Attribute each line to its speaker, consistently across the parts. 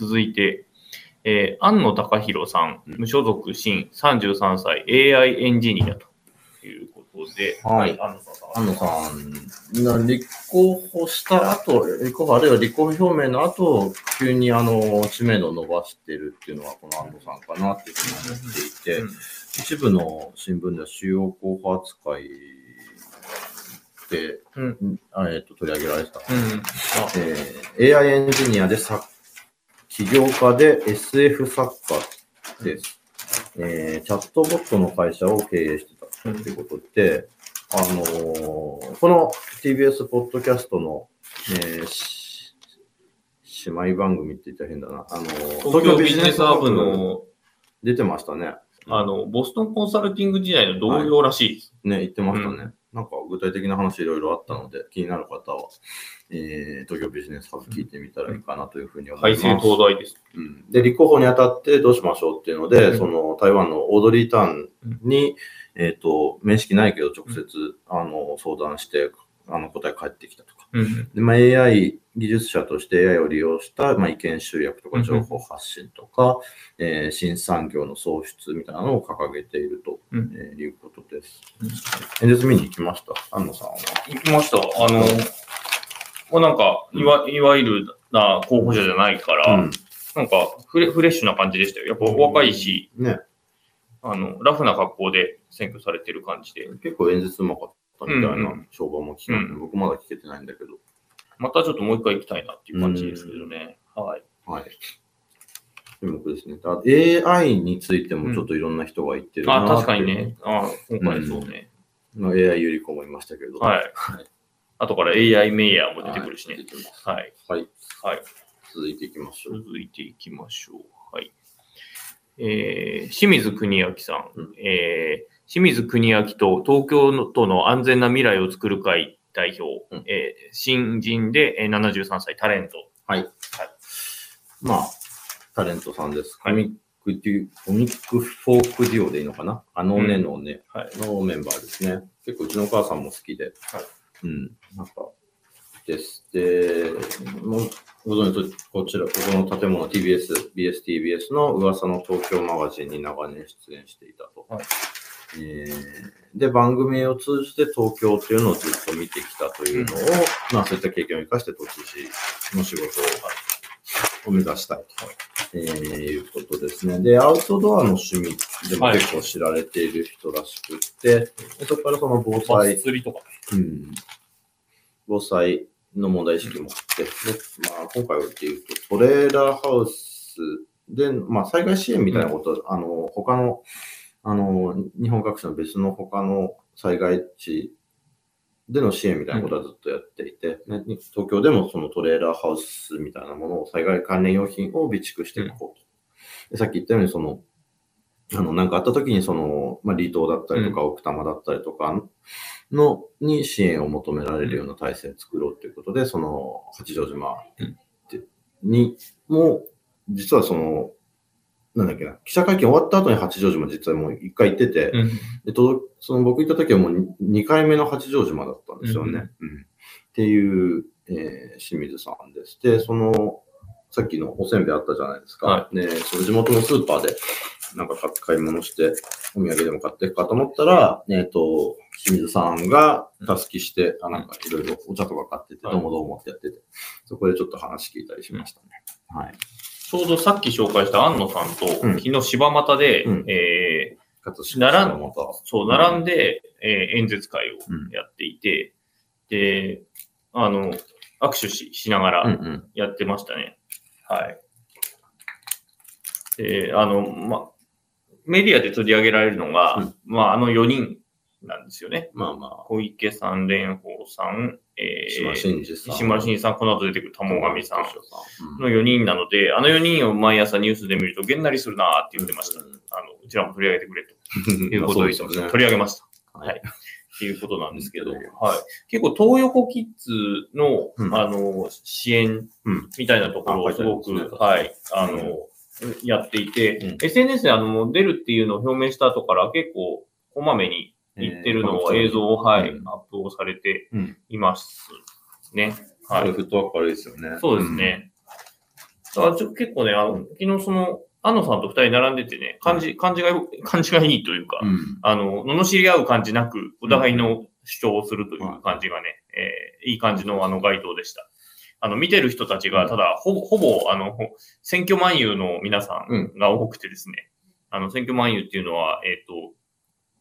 Speaker 1: 続いて、えー、安野隆弘さん、無所属新33歳 AI エンジニアということで、
Speaker 2: はい
Speaker 1: 安野さん。
Speaker 2: 安野さんが立候補した後、立候補あるいは立候補表明の後、急にあの知名度を伸ばしてるっていうのはこの安野さんかなっていうふうに思っていて、
Speaker 1: うん
Speaker 2: 一部の新聞では主要候補扱いで、えっと取り上げられてた。
Speaker 1: うん。
Speaker 2: えー AI エンジニアで作起業家で SF 作家です、えーチャットボットの会社を経営してたということで、あのーこの TBS ポッドキャストの、えーし姉妹番組って言ったら変だな。あのー
Speaker 1: 東京ビジネスハブの、
Speaker 2: 出てましたね。
Speaker 1: あの、ボストンコンサルティング時代の同僚らしいです。
Speaker 2: ね、言ってましたね。
Speaker 1: うん
Speaker 2: なんか具体的な話いろいろあったので、気になる方は、えー東京ビジネスハブ聞いてみたらいいかなというふうに思います。
Speaker 1: 改正東大です。
Speaker 2: うん。で、立候補にあたってどうしましょうっていうので、
Speaker 1: うん。
Speaker 2: その台湾のオードリー・ターンに、えっ、と、面識ないけど直接、あの、相談して、あの、答え返ってきたとか。
Speaker 1: うん。
Speaker 2: で、まあ、AI 技術者として AI を利用した、まあ、意見集約とか
Speaker 1: うん
Speaker 2: 情報発信とか、えー新産業の創出みたいなのを掲げていると、
Speaker 1: うん
Speaker 2: えーいうことです。演説見に行きました？安野さんは。
Speaker 1: 行きました。あの、まあ、なんか、いわいわゆるな候補者じゃないから、
Speaker 2: うん。
Speaker 1: なんかフレフレッシュな感じでしたよ。やっぱお若いし、
Speaker 2: ね。
Speaker 1: あの、ラフな格好で選挙されてる感じで、
Speaker 2: 結構演説うまかったみたい
Speaker 1: うんう
Speaker 2: なん評判も聞かれて、
Speaker 1: うん
Speaker 2: 僕まだ聞けてないんだけど。
Speaker 1: またちょっともう一回行きたいなっていう感じですけどね。はい。
Speaker 2: はい。注目ですね。あ AI についてもちょっといろんな人が言ってるな
Speaker 1: あ、
Speaker 2: っていう
Speaker 1: 確かにね。あ今回そうね。
Speaker 2: まあ、AI ゆり子もいましたけど。
Speaker 1: はい。
Speaker 2: はい。
Speaker 1: 後から AI メイヤーも出てくるしね
Speaker 2: はい。
Speaker 1: はい。
Speaker 2: はい。
Speaker 1: はい。
Speaker 2: 続いていきましょう。
Speaker 1: 続いていきましょう。はい。えー、清水国明さん。
Speaker 2: うん
Speaker 1: えー、清水国明と東京のとの安全な未来を作る会代表。
Speaker 2: うん
Speaker 1: えー新人でえー73歳タレント。
Speaker 2: はい。まあ、タレントさんです。
Speaker 1: はい
Speaker 2: コミックデュ、コミックフォークデュオでいいのかな？あのねのね、
Speaker 1: はい。
Speaker 2: のメンバーですね。結構うちのお母さんも好きで。
Speaker 1: はい
Speaker 2: うん。なんか、です。で、もうご存知こちら、ここの建物 TBS、BSTBS の噂の東京マガジンに長年出演していたと。
Speaker 1: はい
Speaker 2: えーで、番組を通じて東京っていうのをずっと見てきたというのを、まあそういった経験を生かして都知事の仕事を目指したいと、えーいうことですね。で、アウトドアの趣味でも
Speaker 1: はい
Speaker 2: 結構知られている人らしくって、でそこからその防
Speaker 1: バ
Speaker 2: 災
Speaker 1: ス釣りとか。
Speaker 2: うん防災の問題意識もあって、でまあ、今回はっていうと、トレーラーハウスで、まあ、災害支援みたいなこと、あの、他の、あの、日本各地の別の他の災害地での支援みたいなことはずっとやっていて、ね、東京でもそのトレーラーハウスみたいなものを、災害関連用品を備蓄していこうと。でさっき言ったように、その、あの、なんかあった時に、その、まあ、離島だったりとか、奥多摩だったりとかの、に支援を求められるような体制を作ろうということで、その、八丈島に、も、実はその、なんだっけな、記者会見終わった後に八丈島実はもう一回行ってて、
Speaker 1: うん。
Speaker 2: で届その僕行った時はもう2回目の八丈島だったんですよね。うんっていう、えー清水さんです。で、その、さっきのおせんべいあったじゃないですか。
Speaker 1: は
Speaker 2: で、その地元のスーパーで、なんか買買い物して、お土産でも買っていくかと思ったら、えっ、と、清水さんがたすきして、あなんかいろいろお茶とか買ってて、
Speaker 1: はい
Speaker 2: どうもどうもってやってて、そこでちょっと話聞いたりしましたね。はい。
Speaker 1: ちょうどさっき紹介した安野さんと、
Speaker 2: うん
Speaker 1: 昨日柴又で、
Speaker 2: うん
Speaker 1: えー
Speaker 2: 葛
Speaker 1: 並ん。そう、並んで、えー演説会を
Speaker 2: うん
Speaker 1: やっていて、で、あの、握手ししながら
Speaker 2: うんうん。
Speaker 1: やってましたね。はい。で、あの、ま、メディアで取り上げられるのが、
Speaker 2: うん
Speaker 1: まあ、あの4人なんですよね。
Speaker 2: まあまあ、
Speaker 1: 小池さん、蓮舫さん、えー、
Speaker 2: 島真二さん。
Speaker 1: 石丸慎二さん、この後出てくる玉上さん。
Speaker 2: うん。
Speaker 1: の4人なので、あの4人を毎朝ニュースで見ると、げんなりするなーって言ってました。
Speaker 2: うん。
Speaker 1: あの、うちらも取り上げてくれと。いうことを言ってました。取り上げました。
Speaker 2: は
Speaker 1: はい。い。っていうことなんですけど、
Speaker 2: うん
Speaker 1: はい。結構、東横キッズの、
Speaker 2: うん。
Speaker 1: あの、支援
Speaker 2: うん。
Speaker 1: みたいなところ
Speaker 2: あ
Speaker 1: をすごく、はい、あ
Speaker 2: うん。
Speaker 1: の、やっていて、
Speaker 2: うん。
Speaker 1: SNS であの出るっていうのを表明した後から結構こまめに言ってるのを、
Speaker 2: えー
Speaker 1: 映像を、はい、
Speaker 2: うん
Speaker 1: アップをされて
Speaker 2: うん。
Speaker 1: いますね。
Speaker 2: こ
Speaker 1: はい。
Speaker 2: れフットワーク悪いですよね。
Speaker 1: そうですね。だからちょ結構ね、あの、昨日その、安野さんと二人並んでてね、感じ、感じがよ、感じがいいというか。あの、罵り合う感じなく、お互いの主張をするという感じがね、えーいい感じのあの街頭でした。あの、見てる人たちが、ただ、ほぼ、ほぼ、あの、ほ選挙万有の皆さんが多くてですね、あの、選挙万有っていうのは、えっ、と、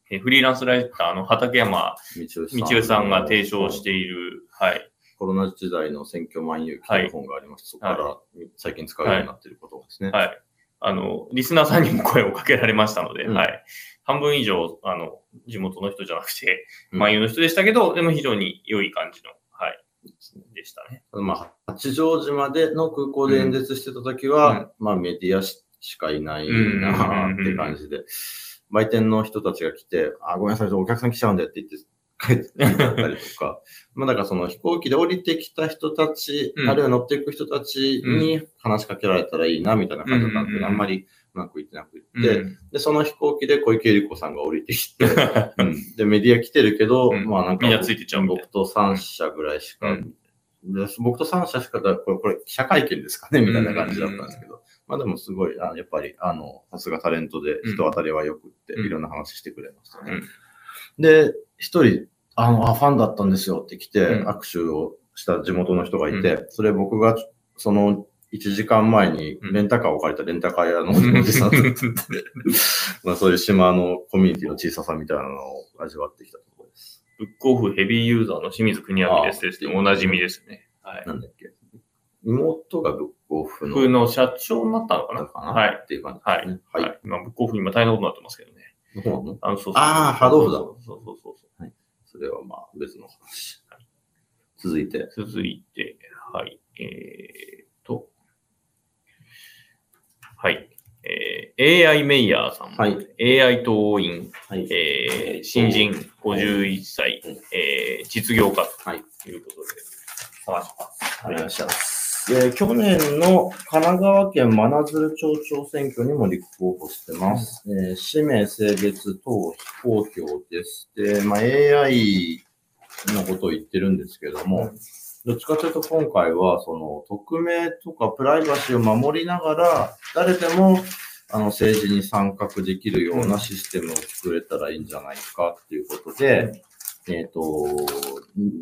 Speaker 1: えーフリーランスライターの畠山
Speaker 2: 道
Speaker 1: 道夫さんが提唱している、はい、
Speaker 2: コロナ時代の選挙万有記とい。う本がありまして、そこから最近使うようになっていることですね。
Speaker 1: はい。あの、リスナーさんにも声をかけられましたので、
Speaker 2: うん。
Speaker 1: はい。半分以上、あの、地元の人じゃなくて、
Speaker 2: うん。
Speaker 1: 万有の人でしたけど、でも非常に良い感じの、はい、でしたね。
Speaker 2: まあ、八丈島での空港で演説してた時は、まあメディアししかいないなーって感じで、売店の人たちが来て、あ、ごめんなさい、お客さん来ちゃうんでって言って、帰ったりとか、まあだからその飛行機で降りてきた人たち、
Speaker 1: うん。
Speaker 2: あるいは乗っていく人たちに話しかけられたらいいな、みたいな感じだったんで、
Speaker 1: うん
Speaker 2: あんまりうまくいってなくって、
Speaker 1: うん。
Speaker 2: で、その飛行機で小池百合子さんが降りてきて、うん。で、メディア来てるけど、
Speaker 1: うん。
Speaker 2: まあなんか、僕と3社ぐらいしか、僕と3社しかだ、これ、これ、記者会見ですかねみたいな感じだったんですけど、まあでもすごい、あやっぱり、あの、さすがタレントで人当たりは良くって、
Speaker 1: うん
Speaker 2: いろんな話してくれましたね。
Speaker 1: うん
Speaker 2: で、一人、あの、あ、ファンだったんですよって来て、
Speaker 1: うん
Speaker 2: 握手をした地元の人がいて、それ僕が、その、1時間前にレンタカーを借りたレンタカー屋のおじさん まあそういう島のコミュニティの小ささみたいなのを味わってきたところです。
Speaker 1: ブックオフヘビーユーザーの清水国明ですですね。おなじみですね。はい。
Speaker 2: なんだっけ妹がブックオフの。
Speaker 1: 僕の社長になったのかな？はい。
Speaker 2: っていう感じ
Speaker 1: はい。
Speaker 2: ですね。
Speaker 1: は
Speaker 2: はい。
Speaker 1: い。今、ブックオフ今大変なことになってますけどね。
Speaker 2: そうなの？
Speaker 1: あの、そうそう
Speaker 2: あーハードオフだ
Speaker 1: そうそうそうそう。
Speaker 2: それはまあ別の話。続いて。
Speaker 1: 続いて、はい。えーっと、はい。えー AI メイヤーさん。
Speaker 2: はい。
Speaker 1: AI 党員、
Speaker 2: はい。
Speaker 1: えー新人51歳、えー実業家
Speaker 2: はい。
Speaker 1: ということで、探します。
Speaker 2: お願いします。で去年の神奈川県真鶴町長選挙にも立候補してます。えー氏名、性別等非公表です。で、まあ、AI のことを言ってるんですけども、どっちかというと今回は、その、匿名とかプライバシーを守りながら、誰でも、あの、政治に参画できるようなシステムを作れたらいいんじゃないかっていうことで、えっ、と、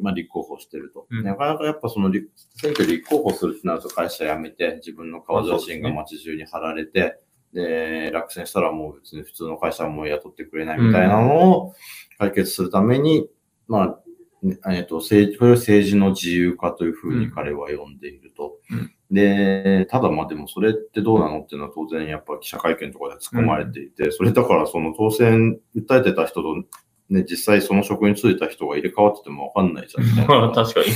Speaker 2: まあ、立候補してると。
Speaker 1: うん。
Speaker 2: なかなかやっぱその立、選挙で立候補するってなると会社辞めて、自分の顔写真が街中に貼られて、で、落選したらもう別に普通の会社はもう雇ってくれないみたいなのを解決するために、まあ、ねえっ、と、政治、これを政治の自由化というふうに彼は呼んでいると。
Speaker 1: うん。
Speaker 2: で、ただまあでもそれってどうなのっていうのは当然やっぱ記者会見とかで突っ込まれていて、それだからその当選訴えてた人とね、実際その職に就いた人が入れ替わっててもわかんないじゃん みたいな
Speaker 1: まあ、確かに。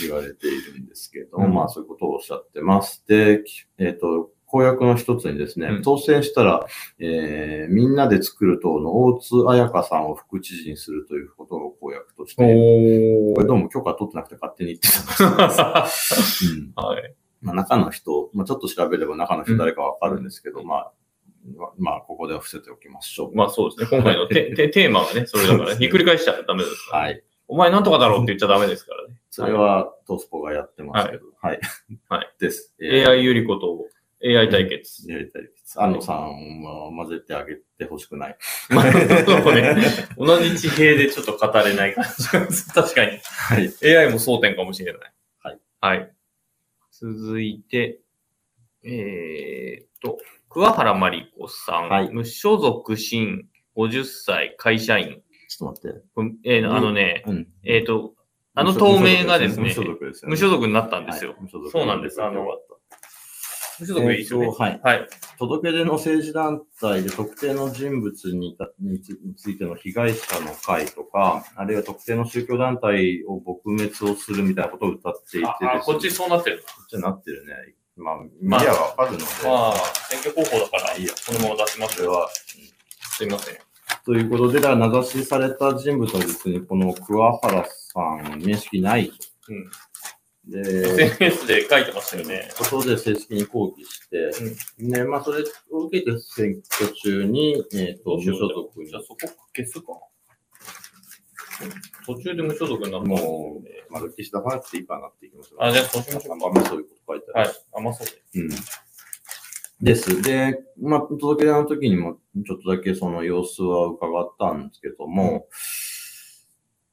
Speaker 2: 言われているんですけど、
Speaker 1: うん
Speaker 2: まあそういうことをおっしゃってます。で、きえっ、と、公約の一つにですね、
Speaker 1: うん
Speaker 2: 当選したら、えーみんなで作る党の大津彩香さんを副知事にするということを公約として、
Speaker 1: お
Speaker 2: これどうも許可取ってなくて勝手に言ってたらしいです。うん
Speaker 1: はい。
Speaker 2: まあ、中の人、まあ、ちょっと調べれば中の人誰かわかるんですけど、まあ、ままあ、ここでは伏せておきましょう。
Speaker 1: まあそうですね。今回のテテ テーマがね、それだからね、ひっくり返しちゃダメですから、ね。
Speaker 2: はい。
Speaker 1: お前なんとかだろうって言っちゃダメですからね。
Speaker 2: それはトスポがやってますけど、はい。
Speaker 1: はい。
Speaker 2: です。
Speaker 1: AI ゆり子と AI 対決。
Speaker 2: やりたいです。安野さんは混ぜてあげてほしくない。
Speaker 1: まあ、そうね。同じ地平でちょっと語れない感じ 確かに。
Speaker 2: はい。
Speaker 1: AI も争点かもしれない。
Speaker 2: はい。
Speaker 1: はい。続いて、えーっと、桑原真理子さん、
Speaker 2: はい
Speaker 1: 無所属新50歳会社員。
Speaker 2: ちょっと待って。
Speaker 1: うんえーあのね、
Speaker 2: うん。
Speaker 1: えーっと、あの透明がですね
Speaker 2: 無所属ですよね。
Speaker 1: 無所属になったんですよ。
Speaker 2: はい無所属
Speaker 1: そうなんですあの
Speaker 2: よかった
Speaker 1: 無所属いいですよね。
Speaker 2: えーとはい
Speaker 1: はい。
Speaker 2: 届け出の政治団体で特定の人物にたにつについての被害者の会とか、あるいは特定の宗教団体を撲滅をするみたいなことを歌っていてですね、
Speaker 1: ああ、こっちそうなってる
Speaker 2: こっちになってるね。まあ、メディアがわかるので、
Speaker 1: な。まあ、選挙候補だから、いいや、このまま出します
Speaker 2: は、
Speaker 1: すいません。
Speaker 2: ということで、だから名指しされた人物はですね、この桑原さん、面識ないと。
Speaker 1: うん。
Speaker 2: で、
Speaker 1: SNS で書いてましたよね。
Speaker 2: そこで正式に抗議して、ね、まあ、それを受けて選挙中に、えっ、と、無所属に
Speaker 1: じゃあそこ消すか。途中で無所属になった
Speaker 2: もう、まるっきし出さなくていいかなっていきます
Speaker 1: あ、じゃあそうしましょうか。
Speaker 2: あんそういうこと書いてある。
Speaker 1: はい。あ、まあそうで。
Speaker 2: うん。です。で、まあ、届け出の時にも、ちょっとだけその様子は伺ったんですけども、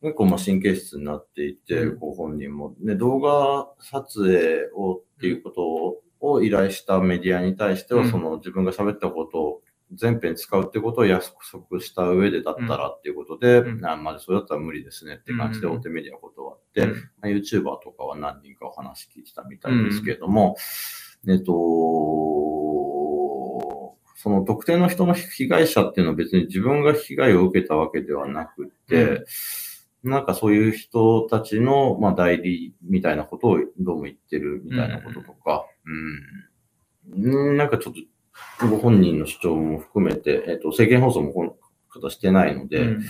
Speaker 2: 結構まあ神経質になっていて、
Speaker 1: うん
Speaker 2: ご本人も。で、動画撮影をっていうことをを依頼したメディアに対しては、
Speaker 1: うん
Speaker 2: その自分が喋ったことを全編使うってことを約束した上でだったらっていうことで、
Speaker 1: うん。
Speaker 2: あまあ、それだったら無理ですねって感じで
Speaker 1: うん。
Speaker 2: 大手メディア断って、
Speaker 1: うん。
Speaker 2: まあ、YouTuber とかは何人かお話聞いてたみたいですけれども、えっと、その特定の人の被害者っていうのは別に自分が被害を受けたわけではなくて、なんかそういう人たちの、まあ、代理みたいなことをどうも言ってるみたいなこととか、うん、うん。なんかちょっとご本人の主張も含めて、えっと、政見放送もこの方してないので、
Speaker 1: うん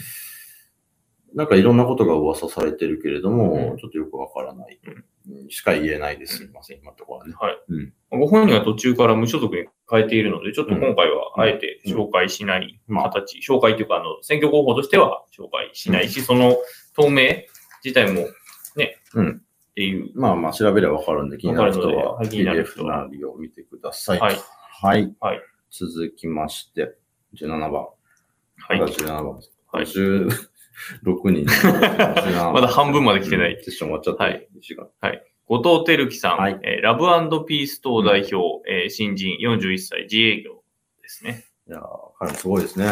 Speaker 2: なんかいろんなことが噂されてるけれども、
Speaker 1: うん
Speaker 2: ちょっとよくわからない、うんしか言えないです。すいません、今のところはね。
Speaker 1: はい。
Speaker 2: うん
Speaker 1: ご本人は途中から無所属に変えているので、ちょっと今回はあえて紹介しない形、紹介というか、あの、選挙候補としては紹介しないし、その透明自体もね、
Speaker 2: うん
Speaker 1: っていう。
Speaker 2: まあまあ調べればわかるんで、気になる人
Speaker 1: わ
Speaker 2: は PDF なりを見てください。
Speaker 1: はい。
Speaker 2: はい。
Speaker 1: はい
Speaker 2: 続きまして、17番。
Speaker 1: はい
Speaker 2: まだ。17番。
Speaker 1: はい
Speaker 2: 16人。
Speaker 1: まだ半分まで来てない
Speaker 2: うんセッション終わっちゃった。
Speaker 1: はい。後藤輝樹さん、
Speaker 2: はい
Speaker 1: えーラブピース党代表、えー新人41歳自営業ですね。
Speaker 2: いやー彼もすごいですね。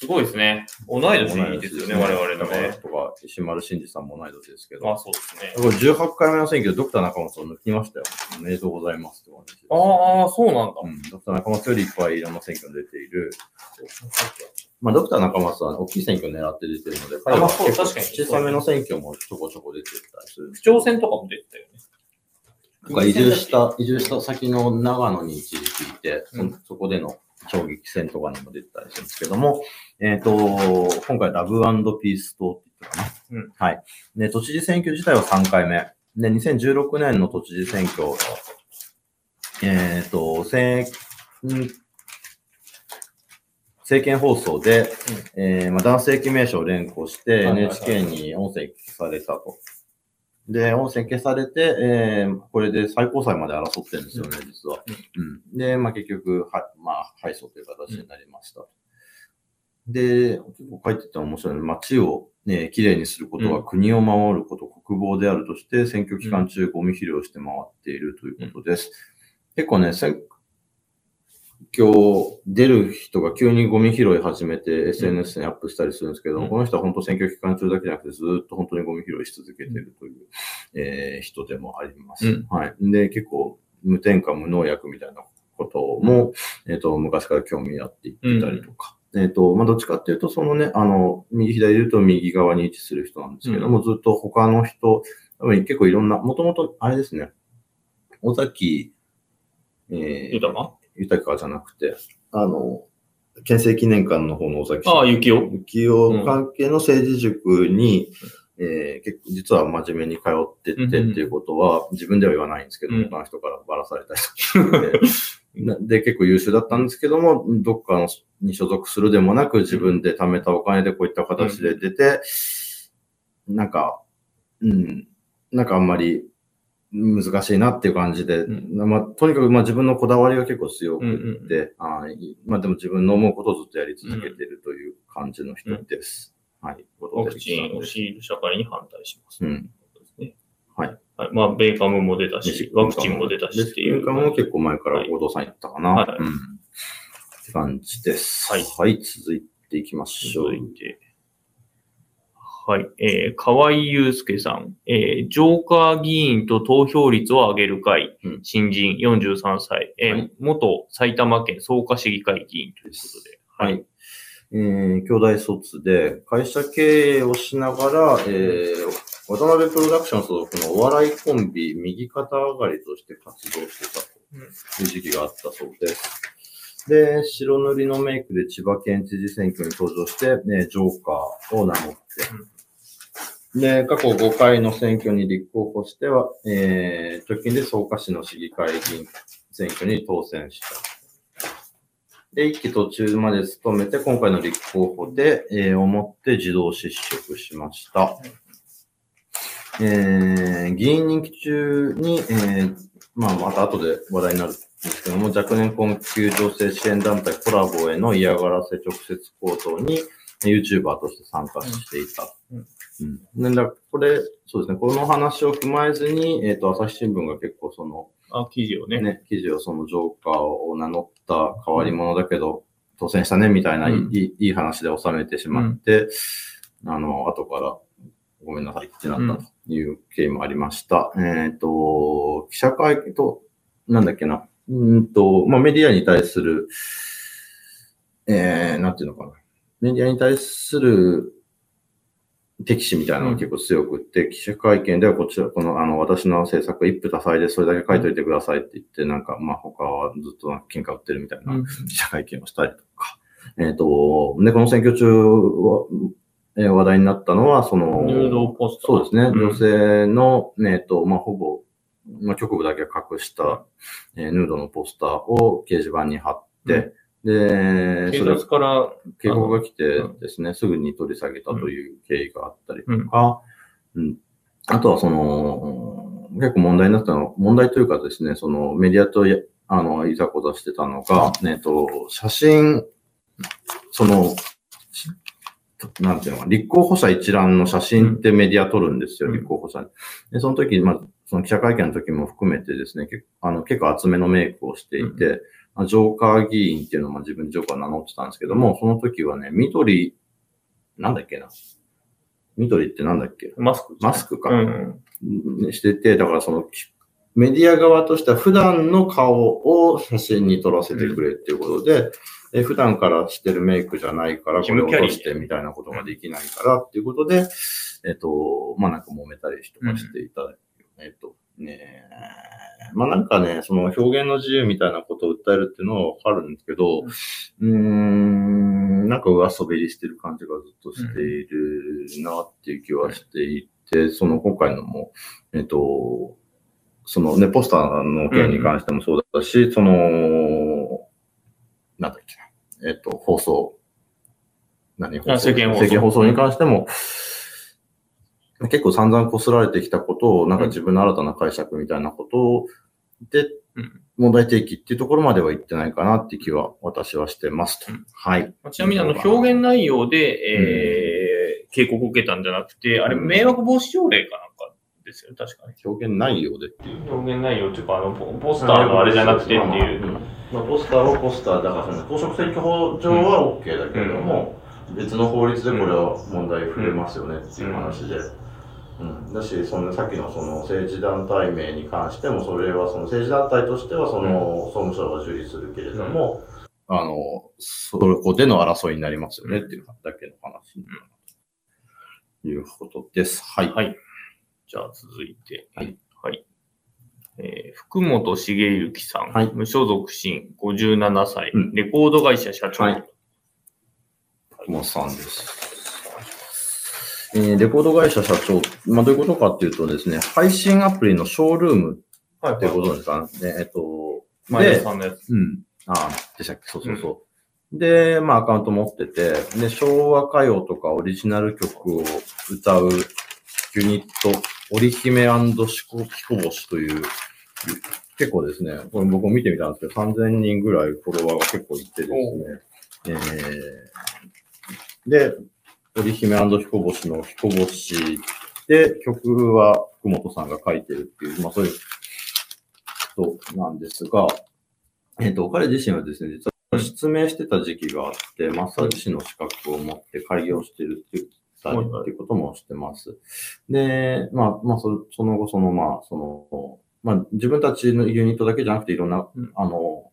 Speaker 1: すごいですね。同い年ですよね、我々のね。
Speaker 2: とか、石丸慎二さんも同い年ですけど。
Speaker 1: まあそうですね。
Speaker 2: これ18回目の選挙、ドクター中松を抜きましたよ。おめでとうございますって感じです。
Speaker 1: ああ、そうなんだ。
Speaker 2: うん、ドクター中松よりいっぱいいろんな選挙に出ている。まあ、ドクター中松は大きい選挙を狙って出てるので、彼は
Speaker 1: まあそう
Speaker 2: 結構
Speaker 1: 確かに
Speaker 2: 小さめの選挙もちょこちょこ出てたりする。
Speaker 1: 区長選とかも出てたよね。
Speaker 2: なんか移住した、移住した先の長野に一時期いて、そこでの衝撃戦とかにも出てたりするんですけども、えっ、と、今回ラブピース党って言ったかな。
Speaker 1: うん
Speaker 2: はい。で、都知事選挙自体は3回目。で、2016年の都知事選挙、えっ、と、せん政見放送で、えーまあ、男性記名称を連呼して、NHK に音声消されたと。で、音声消されて、えーこれで最高裁まで争ってるんですよね、実は。うん。で、まあ結局、は、まあ、敗訴という形になりました。で、結構書いてて面白い街をね、綺麗にすることは国を守ること、国防であるとして、選挙期間中ゴミ拾いをして回っているということです。結構ね、選挙出る人が急にゴミ拾い始めて SNS にアップしたりするんですけど、
Speaker 1: うん
Speaker 2: この人は本当選挙期間中だけじゃなくてずっと本当にゴミ拾いし続けているという、えー人でもあります。
Speaker 1: うん
Speaker 2: はい。で、結構無添加無農薬みたいなことも、えっ、と、昔から興味あって言ってたりとか。えっ、と、まあ、どっちかっていうと、そのね、あの、右左で言うと右側に位置する人なんですけども、ずっと他の人、多分結構いろんな、もともと、あれですね、尾崎、えー、
Speaker 1: 豊か
Speaker 2: 豊かじゃなくて、あの、県政記念館の方の尾崎
Speaker 1: ああ、ゆきお。
Speaker 2: 幸男関係の政治塾に、えー結構実は真面目に通ってってっていうことは、自分では言わないんですけど、
Speaker 1: うん。
Speaker 2: 他の人からばらされたりして。なで、結構優秀だったんですけども、どっかのに所属するでもなく、自分で貯めたお金でこういった形で出て、なんか、うん、なんかあんまり難しいなっていう感じで、
Speaker 1: う
Speaker 2: まあ、とにかくまあ自分のこだわりが結構強く
Speaker 1: うんうん
Speaker 2: って、あまあでも自分の思うことをずっとやり続けているという感じの人です。はい。
Speaker 1: ワクチンを強いる社会に反対します。
Speaker 2: うん。
Speaker 1: ね
Speaker 2: はい。
Speaker 1: はい。まあ、ベーカムも出たし、ワクチンも出たしっていう。
Speaker 2: ベーカムも結構前から合同さんやったかな。
Speaker 1: はい
Speaker 2: うん。って感じです。
Speaker 1: はい
Speaker 2: はい。続いていきましょう
Speaker 1: 続。いて。はい。えー、河合祐介さん。えー、ジョーカー議員と投票率を上げる会。
Speaker 2: うん
Speaker 1: 新人43歳。えー
Speaker 2: はい
Speaker 1: 元埼玉県草加市議会議員ということで。
Speaker 2: はい。えー、兄弟卒で、会社経営をしながら、えー、渡辺プロダクション所属のお笑いコンビ、右肩上がりとして活動してたという時期があったそうです。で、白塗りのメイクで千葉県知事選挙に登場して、ね、ジョーカーを名乗って、で、過去5回の選挙に立候補しては、えー、直近で草加市の市議会議員選挙に当選した。で、一期途中まで務めて、今回の立候補で、えー、をもって自動失職しました。えー、議員任期中に、えー、まあ、また後で話題になるんですけども、若年困窮女性支援団体コラボへの嫌がらせ直接行動に、YouTuber として参加していた。
Speaker 1: うん
Speaker 2: うん。でだこれ、そうですね、この話を踏まえずに、えっ、と、朝日新聞が結構その、
Speaker 1: あ、記事をね。
Speaker 2: ね、記事をそのジョーカーを名乗った変わり者だけど、当選したね、みたいな、い
Speaker 1: うん
Speaker 2: いいい話で収めてしまって、あの、後から、ごめんなさいってなったという経緯もありました。えっ、と、記者会見と、なんだっけな、うーんと、まあ、メディアに対する、えー、なんていうのかな。メディアに対する敵視みたいなのが結構強くって、記者会見ではこちら、この、あの、私の制作一夫多妻でそれだけ書いといてくださいって言って、なんか、まあ、他はずっと喧嘩売ってるみたいな
Speaker 1: うん
Speaker 2: 記者会見をしたりとか。えっ、と、で、この選挙中は、えー話題になったのは、その、
Speaker 1: ヌードポスター。
Speaker 2: そうですね。
Speaker 1: うん
Speaker 2: 女性の、えっ、と、まあ、ほぼ、まあ、局部だけ隠した、えーヌードのポスターを掲示板に貼って、で、
Speaker 1: 警
Speaker 2: それ
Speaker 1: 察から、
Speaker 2: 警報が来て
Speaker 1: うん。
Speaker 2: ですね、すぐに取り下げたという経緯があったりとか、
Speaker 1: うん。
Speaker 2: うん。あとはその、結構問題になったの、問題というかですね、そのメディアとやあの、いざこざしてたのが、えっと、写真、その、しなんていうのかな、立候補者一覧の写真ってメディア撮るんですよ、
Speaker 1: うん。
Speaker 2: 立候補者に。で、その時、まあ、その記者会見の時も含めてですね、あの結構厚めのメイクをしていて、まあジョーカー議員っていうのをまあ自分でジョーカー名乗ってたんですけども、その時はね、緑、なんだっけな。緑ってなんだっけ？
Speaker 1: マスク。
Speaker 2: マスクか。
Speaker 1: うん。
Speaker 2: ねしてて、だからその、きメディア側としては普段の顔を写真に撮らせてくれっていうことで、え普段からしてるメイクじゃないから、これを落としてみたいなことができないからっていうことで、えっと、まあなんか揉めたりとかしていただいて、えっと、ねまあなんかね、その表現の自由みたいなことを訴えるっていうのはわかるんですけど、うーん、なんか上滑りしてる感じがずっとしているなっていう気はしていて、その今回のも、えっと、そのね、ポスターの件に関してもそうだし、その、なんだっけな、えっと、放送、何？放送。
Speaker 1: 世間放送。
Speaker 2: 世間放送に関しても、結構散々こすられてきたことを、なんか自分の新たな解釈みたいなことで
Speaker 1: うん、
Speaker 2: 問題提起っていうところまでは言ってないかなっていう気は私はしてますと。
Speaker 1: うん
Speaker 2: はい。
Speaker 1: ちなみに、あの、表現内容で、えー、警告を受けたんじゃなくて、あれ、迷惑防止条例かなんかですよね、確かに。
Speaker 2: 表現内容でっていう。
Speaker 1: 表現内容っていうか、あの、ポポスターのあれじゃなくてっていう。
Speaker 2: んまあ、ポスターはポスターだから、その公職選挙法上は OK だけれども、別の法律でこれは問題触れますよねっていう話で。うん、だし、そのさっきのその政治団体名に関しても、それはその政治団体としてはその総務省は受理するけれども、あの、そこでの争いになりますよねっていうだけの話になるということです。はい。
Speaker 1: はい。じゃあ、続いて。
Speaker 2: はい。
Speaker 1: はい。えー福本茂之さん、
Speaker 2: はい
Speaker 1: 無所属新、57歳、
Speaker 2: うん
Speaker 1: レコード会社社長。
Speaker 2: はい福本さんです。えーレコード会社社長、まあ、どういうことかっていうとですね、配信アプリのショールーム
Speaker 1: はい
Speaker 2: っていうことですかね。えっと、
Speaker 1: 前田さんのやつ。
Speaker 2: うん。ああ、でしたっけ？そうそうそう。で、まあアカウント持ってて、で、昭和歌謡とかオリジナル曲を歌うユニット、織姫シコ彦星という、結構ですね、これ僕も見てみたんですけど、3000人ぐらいフォロワーが結構いてですね、えー、で、織姫彦星の彦星で、曲は福本さんが書いてるっていう、まあそういう人なんですが、えっ、と、彼自身はですね、実は失明してた時期があって、マッサージ師の資格を持って開業してるって言ったりっていうこともしてます。で、まあ、まあそ、その後、その、まあ、その、まあ、自分たちのユニットだけじゃなくて、いろんな、
Speaker 1: うん
Speaker 2: あの、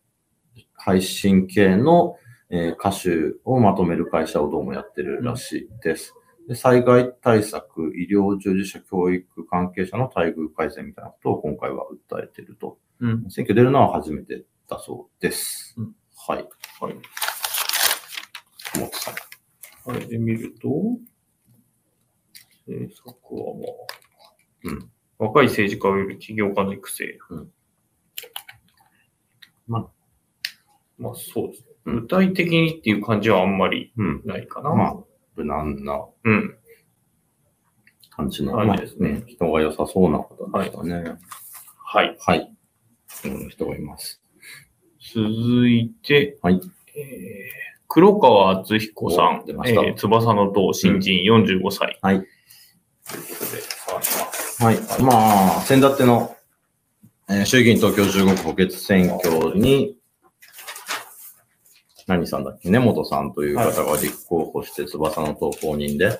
Speaker 2: 配信系の、えー歌手をまとめる会社をどうもやってるらしいです。で災害対策、医療従事者、教育関係者の待遇改善みたいなことを今回は訴えてると。
Speaker 1: うん。
Speaker 2: 選挙出るのは初めてだそうです。
Speaker 1: うん
Speaker 2: はい。
Speaker 1: はい。
Speaker 2: 福本さん。
Speaker 1: これで見ると、政策はまあ、
Speaker 2: うん
Speaker 1: 若い政治家をよる起業家の育成。
Speaker 2: うん
Speaker 1: まあ、まあそうですね。
Speaker 2: うん
Speaker 1: 具体的にっていう感じはあんまり
Speaker 2: うん。
Speaker 1: ないかな。
Speaker 2: まあ、無難な
Speaker 1: うん。
Speaker 2: 感じの、
Speaker 1: 感じですね
Speaker 2: まあうん人が良さそうな方でしたね。
Speaker 1: はい。
Speaker 2: はい。その人がいます。
Speaker 1: 続いて、
Speaker 2: はい
Speaker 1: えー黒川敦彦さん
Speaker 2: お出、ました
Speaker 1: えー翼の塔新人45歳。
Speaker 2: はい。
Speaker 1: ということで。
Speaker 2: はい。まあ、先だっての、えー衆議院東京15区補欠選挙に、何さんだっけ？根本さんという方が立候補して、翼の党公認で、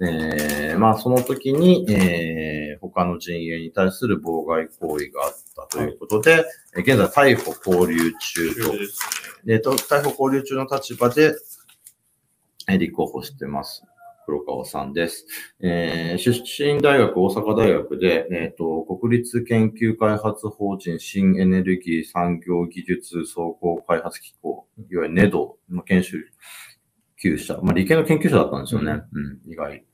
Speaker 2: えーまあ、その時に、えー他の陣営に対する妨害行為があったということで、えー現在逮捕交留中と。
Speaker 1: です
Speaker 2: えっ、と、逮捕交留中の立場で、えー立候補してます。黒川さんです。えー出身大学、大阪大学で、えっ、と、国立研究開発法人新エネルギー産業技術総合開発機構、いわゆる NEDO の研修級者、まあ、理系の研究者だったんですよね。うん、意外。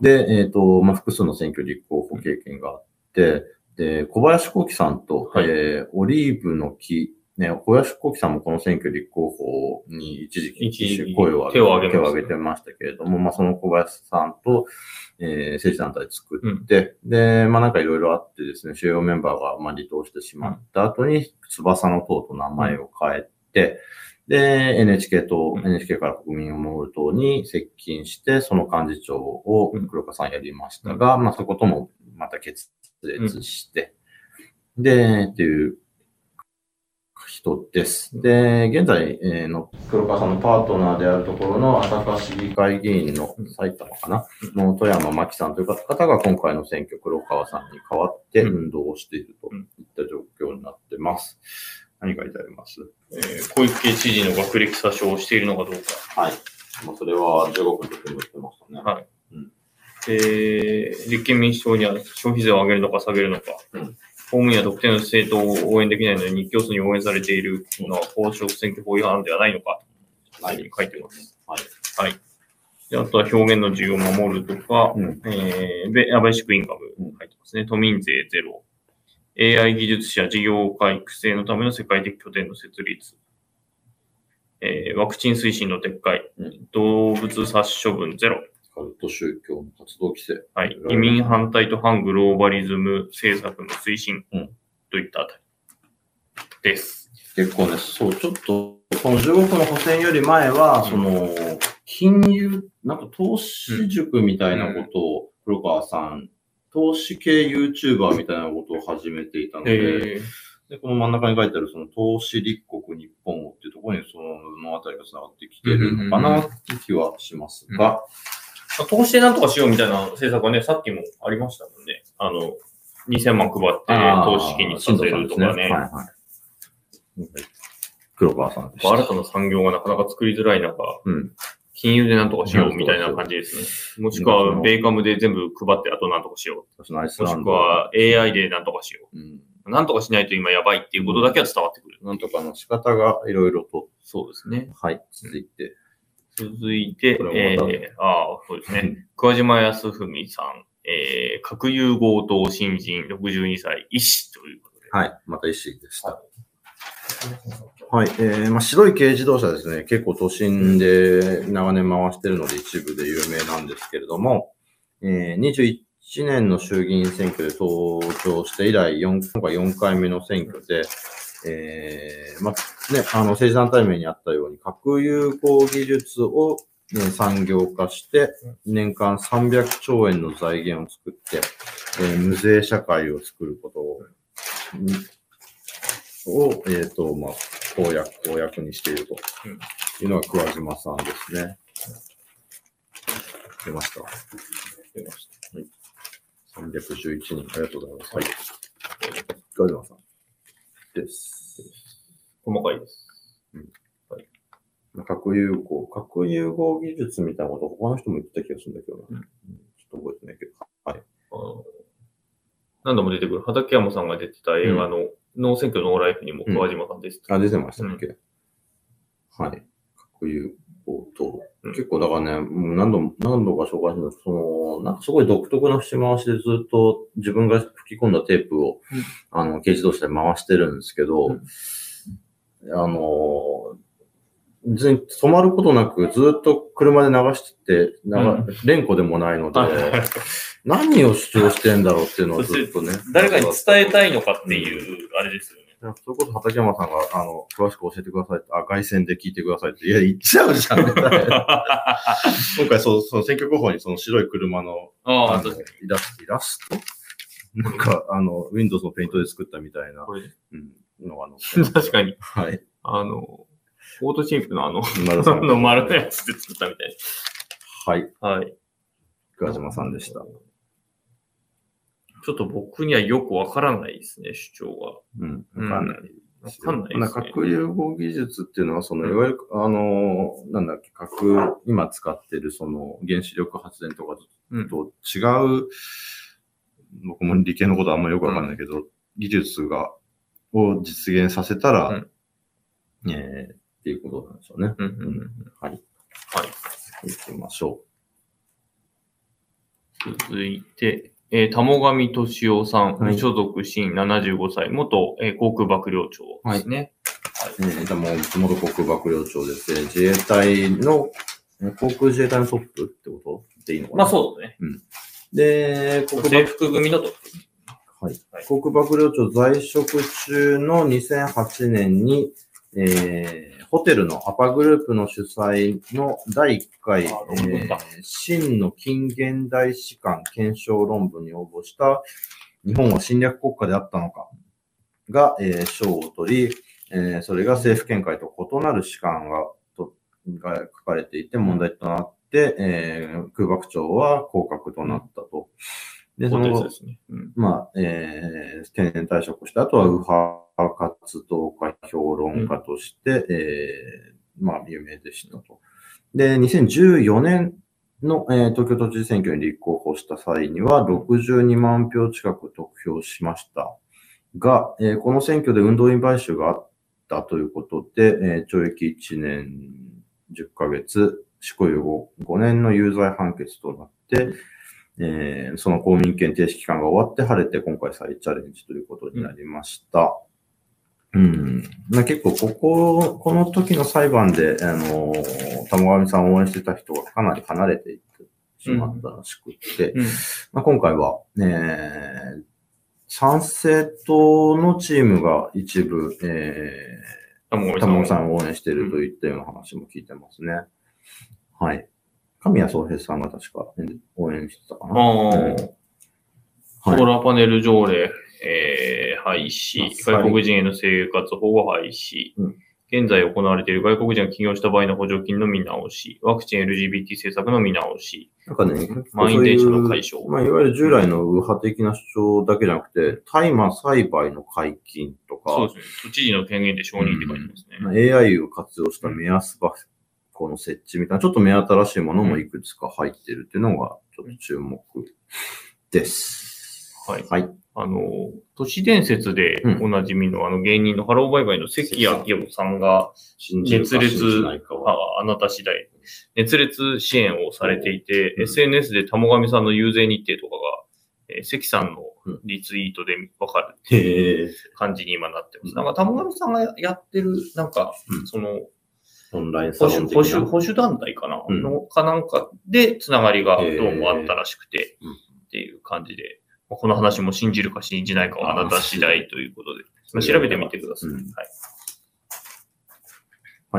Speaker 2: で、えっ、と、まあ、複数の選挙立候補経験があって、で、小林幸喜さんと、
Speaker 1: はい
Speaker 2: えーオリーブの木、ね、小林幸喜さんもこの選挙立候補に一時期声を上げ
Speaker 1: 手を挙げ
Speaker 2: てましたけれども、まあ、その小林さんと、えー政治団体作って、で、まあ、なんかいろいろあってですね、主要メンバーがまあ離党してしまった後に、翼の党と名前を変えて、で、NHK 党、
Speaker 1: うん。
Speaker 2: NHK から国民を守る党に接近して、その幹事長を
Speaker 1: うん。
Speaker 2: 黒川さんやりましたが、まあ、そこともまた決裂して、で、っていう人です。で、現在、えーの黒川さんのパートナーであるところの朝霞市議会議員の埼玉かな、の富山真紀さんという方が今回の選挙、黒川さんに代わって
Speaker 1: うん
Speaker 2: 運動をしているといった状況になってます。何書いてあります？
Speaker 1: えー小池知事の学歴詐称をしているのかどうか。
Speaker 2: はい。まあ、それは15分の時も言ってましたね。
Speaker 1: はいえー立憲民主党には消費税を上げるのか下げるのか、
Speaker 2: うん
Speaker 1: 公務員や特定の政党を応援できないのに日教組に応援されているのは公職選挙法違反ではないのか、
Speaker 2: はい
Speaker 1: に書いてます。
Speaker 2: はい。
Speaker 1: はい。であとは表現の自由を守るとか、
Speaker 2: うん
Speaker 1: えーベ、あベーシックインカム
Speaker 2: うん
Speaker 1: 書いてますね。都民税ゼロ。AI 技術者事業家育成のための世界的拠点の設立。えーワクチン推進の撤回。
Speaker 2: うん
Speaker 1: 動物殺処分ゼロ。
Speaker 2: カルト宗教の活動規制。
Speaker 1: はい。移民反対と反グローバリズム政策の推進
Speaker 2: うん。
Speaker 1: といったあたりです。
Speaker 2: 結構ね、そう、ちょっと、この15分の補選より前は、
Speaker 1: うん。
Speaker 2: その、金融、なんか投資塾みたいなことを、黒川さん、投資系 YouTuber みたいなことを始めていたので、
Speaker 1: え。
Speaker 2: で、この真ん中に書いてある、その投資立国日本をっていうところに、そのあたりが繋がってきてるのかなって気はしますが、
Speaker 1: ー、投資でなんとかしようみたいな政策はね、さっきもありましたもんね。あの、2000万配って投資金にさせるとかね。
Speaker 2: はいはい。黒川さんでした。
Speaker 1: 新たな産業がなかなか作りづらい中、
Speaker 2: うん。
Speaker 1: 金融でなんとかしようみたいな感じですね。もしくは、米カムで全部配ってあとなんとかしよう。もし。くは、AI でなんとかしよ
Speaker 2: うん。
Speaker 1: う。なんとかしないと今やばいっていうことだけは伝わってくる。
Speaker 2: なんとかの仕方がいろいろと、
Speaker 1: そうですね。
Speaker 2: はい、続いて。
Speaker 1: 続いてえー、ああ、そうですね。桑島康文さん、えー、核融合党新人62歳、医師ということで。
Speaker 2: はい、また石井でした。はい、えー、まあ、白い軽自動車ですね。結構都心で長年回してるので一部で有名なんですけれども、えー、21年の衆議院選挙で登場して以来、4今回4回目の選挙で、えー、まあ、ね、あの、政治団体名にあったように、核融合技術を、ね、産業化して、年間300兆円の財源を作って、えー無税社会を作ることを、を、えっ、と、まあ、公約、公約にしているというのが桑島さんですね。出ました。
Speaker 1: 出ました
Speaker 2: 311人、ありがとうございます。はい。桑島さん。です。
Speaker 1: 細かいです。
Speaker 2: 核融合、核融合技術みたいなこと、他の人も言ってた気がするんだけどな。
Speaker 1: うん
Speaker 2: うんちょっと覚えてないけど。はい。
Speaker 1: 何度も出てくる畠山さんが出てた映画の、ノー選挙ノーライフにも桑島さんです。
Speaker 2: あ、出てましたっけ、はい。核融合結構だからね、もう何度も、何度か紹介したその、なんかすごい独特な節回しでずっと自分が吹き込んだテープを、
Speaker 1: うん。
Speaker 2: あの、軽自動車で回してるんですけど、
Speaker 1: うん。
Speaker 2: あの、別に止まることなくずっと車で流してて、
Speaker 1: うん。
Speaker 2: 流連呼でもないので、
Speaker 1: はい。
Speaker 2: 何を主張してんだろうっていうのをずっとね。
Speaker 1: 誰かに伝えたいのかっていう、あれですよね。
Speaker 2: それこそ畠山さんが、あの、詳しく教えてくださいって、あ、外線で聞いてくださいって、いや、言っちゃうじゃん。今回、そう、その選挙候補にその白い車の、
Speaker 1: ああ、
Speaker 2: の。イラスト、イラスト？なんか、あの、Windows のペイントで作ったみたいな、
Speaker 1: これ、
Speaker 2: うん、のが載
Speaker 1: 確かに。
Speaker 2: はい。
Speaker 1: あの、オートシンプのあの、の丸のやつで作ったみたい
Speaker 2: はい。
Speaker 1: な。はい。
Speaker 2: 桑島さんでした。
Speaker 1: ちょっと僕にはよくわからないですね、主張は。
Speaker 2: うん。わかんない。
Speaker 1: わかんないですね。
Speaker 2: 核融合技術っていうのは、その、いわゆる、あの、なんだっけ、核、今使ってる、その、原子力発電とか
Speaker 1: うん
Speaker 2: と違う、僕も理系のことはあんまりよくわかんないけど、技術が、を実現させたら、
Speaker 1: うん
Speaker 2: えーっていうことなんでしょうね。
Speaker 1: うん
Speaker 2: はい。
Speaker 1: はい。
Speaker 2: 行きましょ
Speaker 1: 続いて、えー、玉上俊夫さん、
Speaker 2: はい
Speaker 1: 無所属新75歳、元、えー航空幕僚長ですね。
Speaker 2: う。えー、じゃあもう、元航空幕僚長ですね。自衛隊の、えー航空自衛隊のトップってこと？でいいのかな？
Speaker 1: まあそうですね。
Speaker 2: で、航空
Speaker 1: 制
Speaker 2: 幕
Speaker 1: 服組のと。
Speaker 2: はい
Speaker 1: はい。
Speaker 2: 航空幕僚長在職中の2008年に、えー、ホテルのアパグループの主催の第1回、えー真の近現代史観検証論文に応募した日本は侵略国家であったのかが、えー賞を取り、えーそれが政府見解と異なる史観がとが書かれていて問題となって、えー空爆長は降格となったと。で、その
Speaker 1: ね。うん。
Speaker 2: まあ、えー、定年退職して、あとは右派活動家、評論家として、えー、まあ、有名でしたと。で、2014年の、えー東京都知事選挙に立候補した際には、62万票近く得票しました。が、えーこの選挙で運動員買収があったということで、えー懲役1年10ヶ月、執行猶予 5, 5年の有罪判決となって、えーその公民権停止期間が終わって晴れて今回再チャレンジということになりました。うん。まあ、結構、ここ、この時の裁判で、あのー、玉上さんを応援してた人がかなり離れていってしまったらしくって、
Speaker 1: うん。
Speaker 2: まあ、今回は、えー、参政党のチームが一部、えー、
Speaker 1: 玉上
Speaker 2: さ
Speaker 1: ん。
Speaker 2: んを応援しているといったような話も聞いてますね。はい。神谷宗平さんが確かえ応援してたかな。
Speaker 1: あソーラーパネル条例、えー、廃止、
Speaker 2: まあ
Speaker 1: 外国人への生活保護廃止、
Speaker 2: うん。
Speaker 1: 現在行われている外国人が起業した場合の補助金の見直し、ワクチン LGBT 政策の見直し、
Speaker 2: なんかね、
Speaker 1: 満員電車の解消。
Speaker 2: まあ、いわゆる従来の右派的な主張だけじゃなくて、大麻栽培の解禁とか、
Speaker 1: そうですね。都知事の権限で承認って書いてますね。
Speaker 2: まあ AI を活用した目安箱の設置みたいな、ちょっと目新しいものもいくつか入ってるっていうのが、ちょっと注目です。
Speaker 1: はい
Speaker 2: はい。
Speaker 1: あの、都市伝説でおなじみの、あの芸人のハローバイバイの関明夫さんが、熱烈。ああなた次第、熱烈支援をされていて、
Speaker 2: うん
Speaker 1: SNS で玉上さんの遊説日程とかが、えー関さんの
Speaker 2: うん
Speaker 1: リツイートでわかる
Speaker 2: へえ。
Speaker 1: 感じに今なってます。
Speaker 2: うん
Speaker 1: なんか玉上さんがやってる、なんか、
Speaker 2: うん
Speaker 1: その、
Speaker 2: オンラインサ
Speaker 1: 保守、
Speaker 2: ロン。
Speaker 1: 保守、保守団体かな、
Speaker 2: うん。
Speaker 1: のかなんかでつながりがどうもあったらしくて、
Speaker 2: うん。
Speaker 1: っていう感じで、まあこの話も信じるか信じないかはあなた次第ということで、まあ、調べてみてください。
Speaker 2: うん。
Speaker 1: は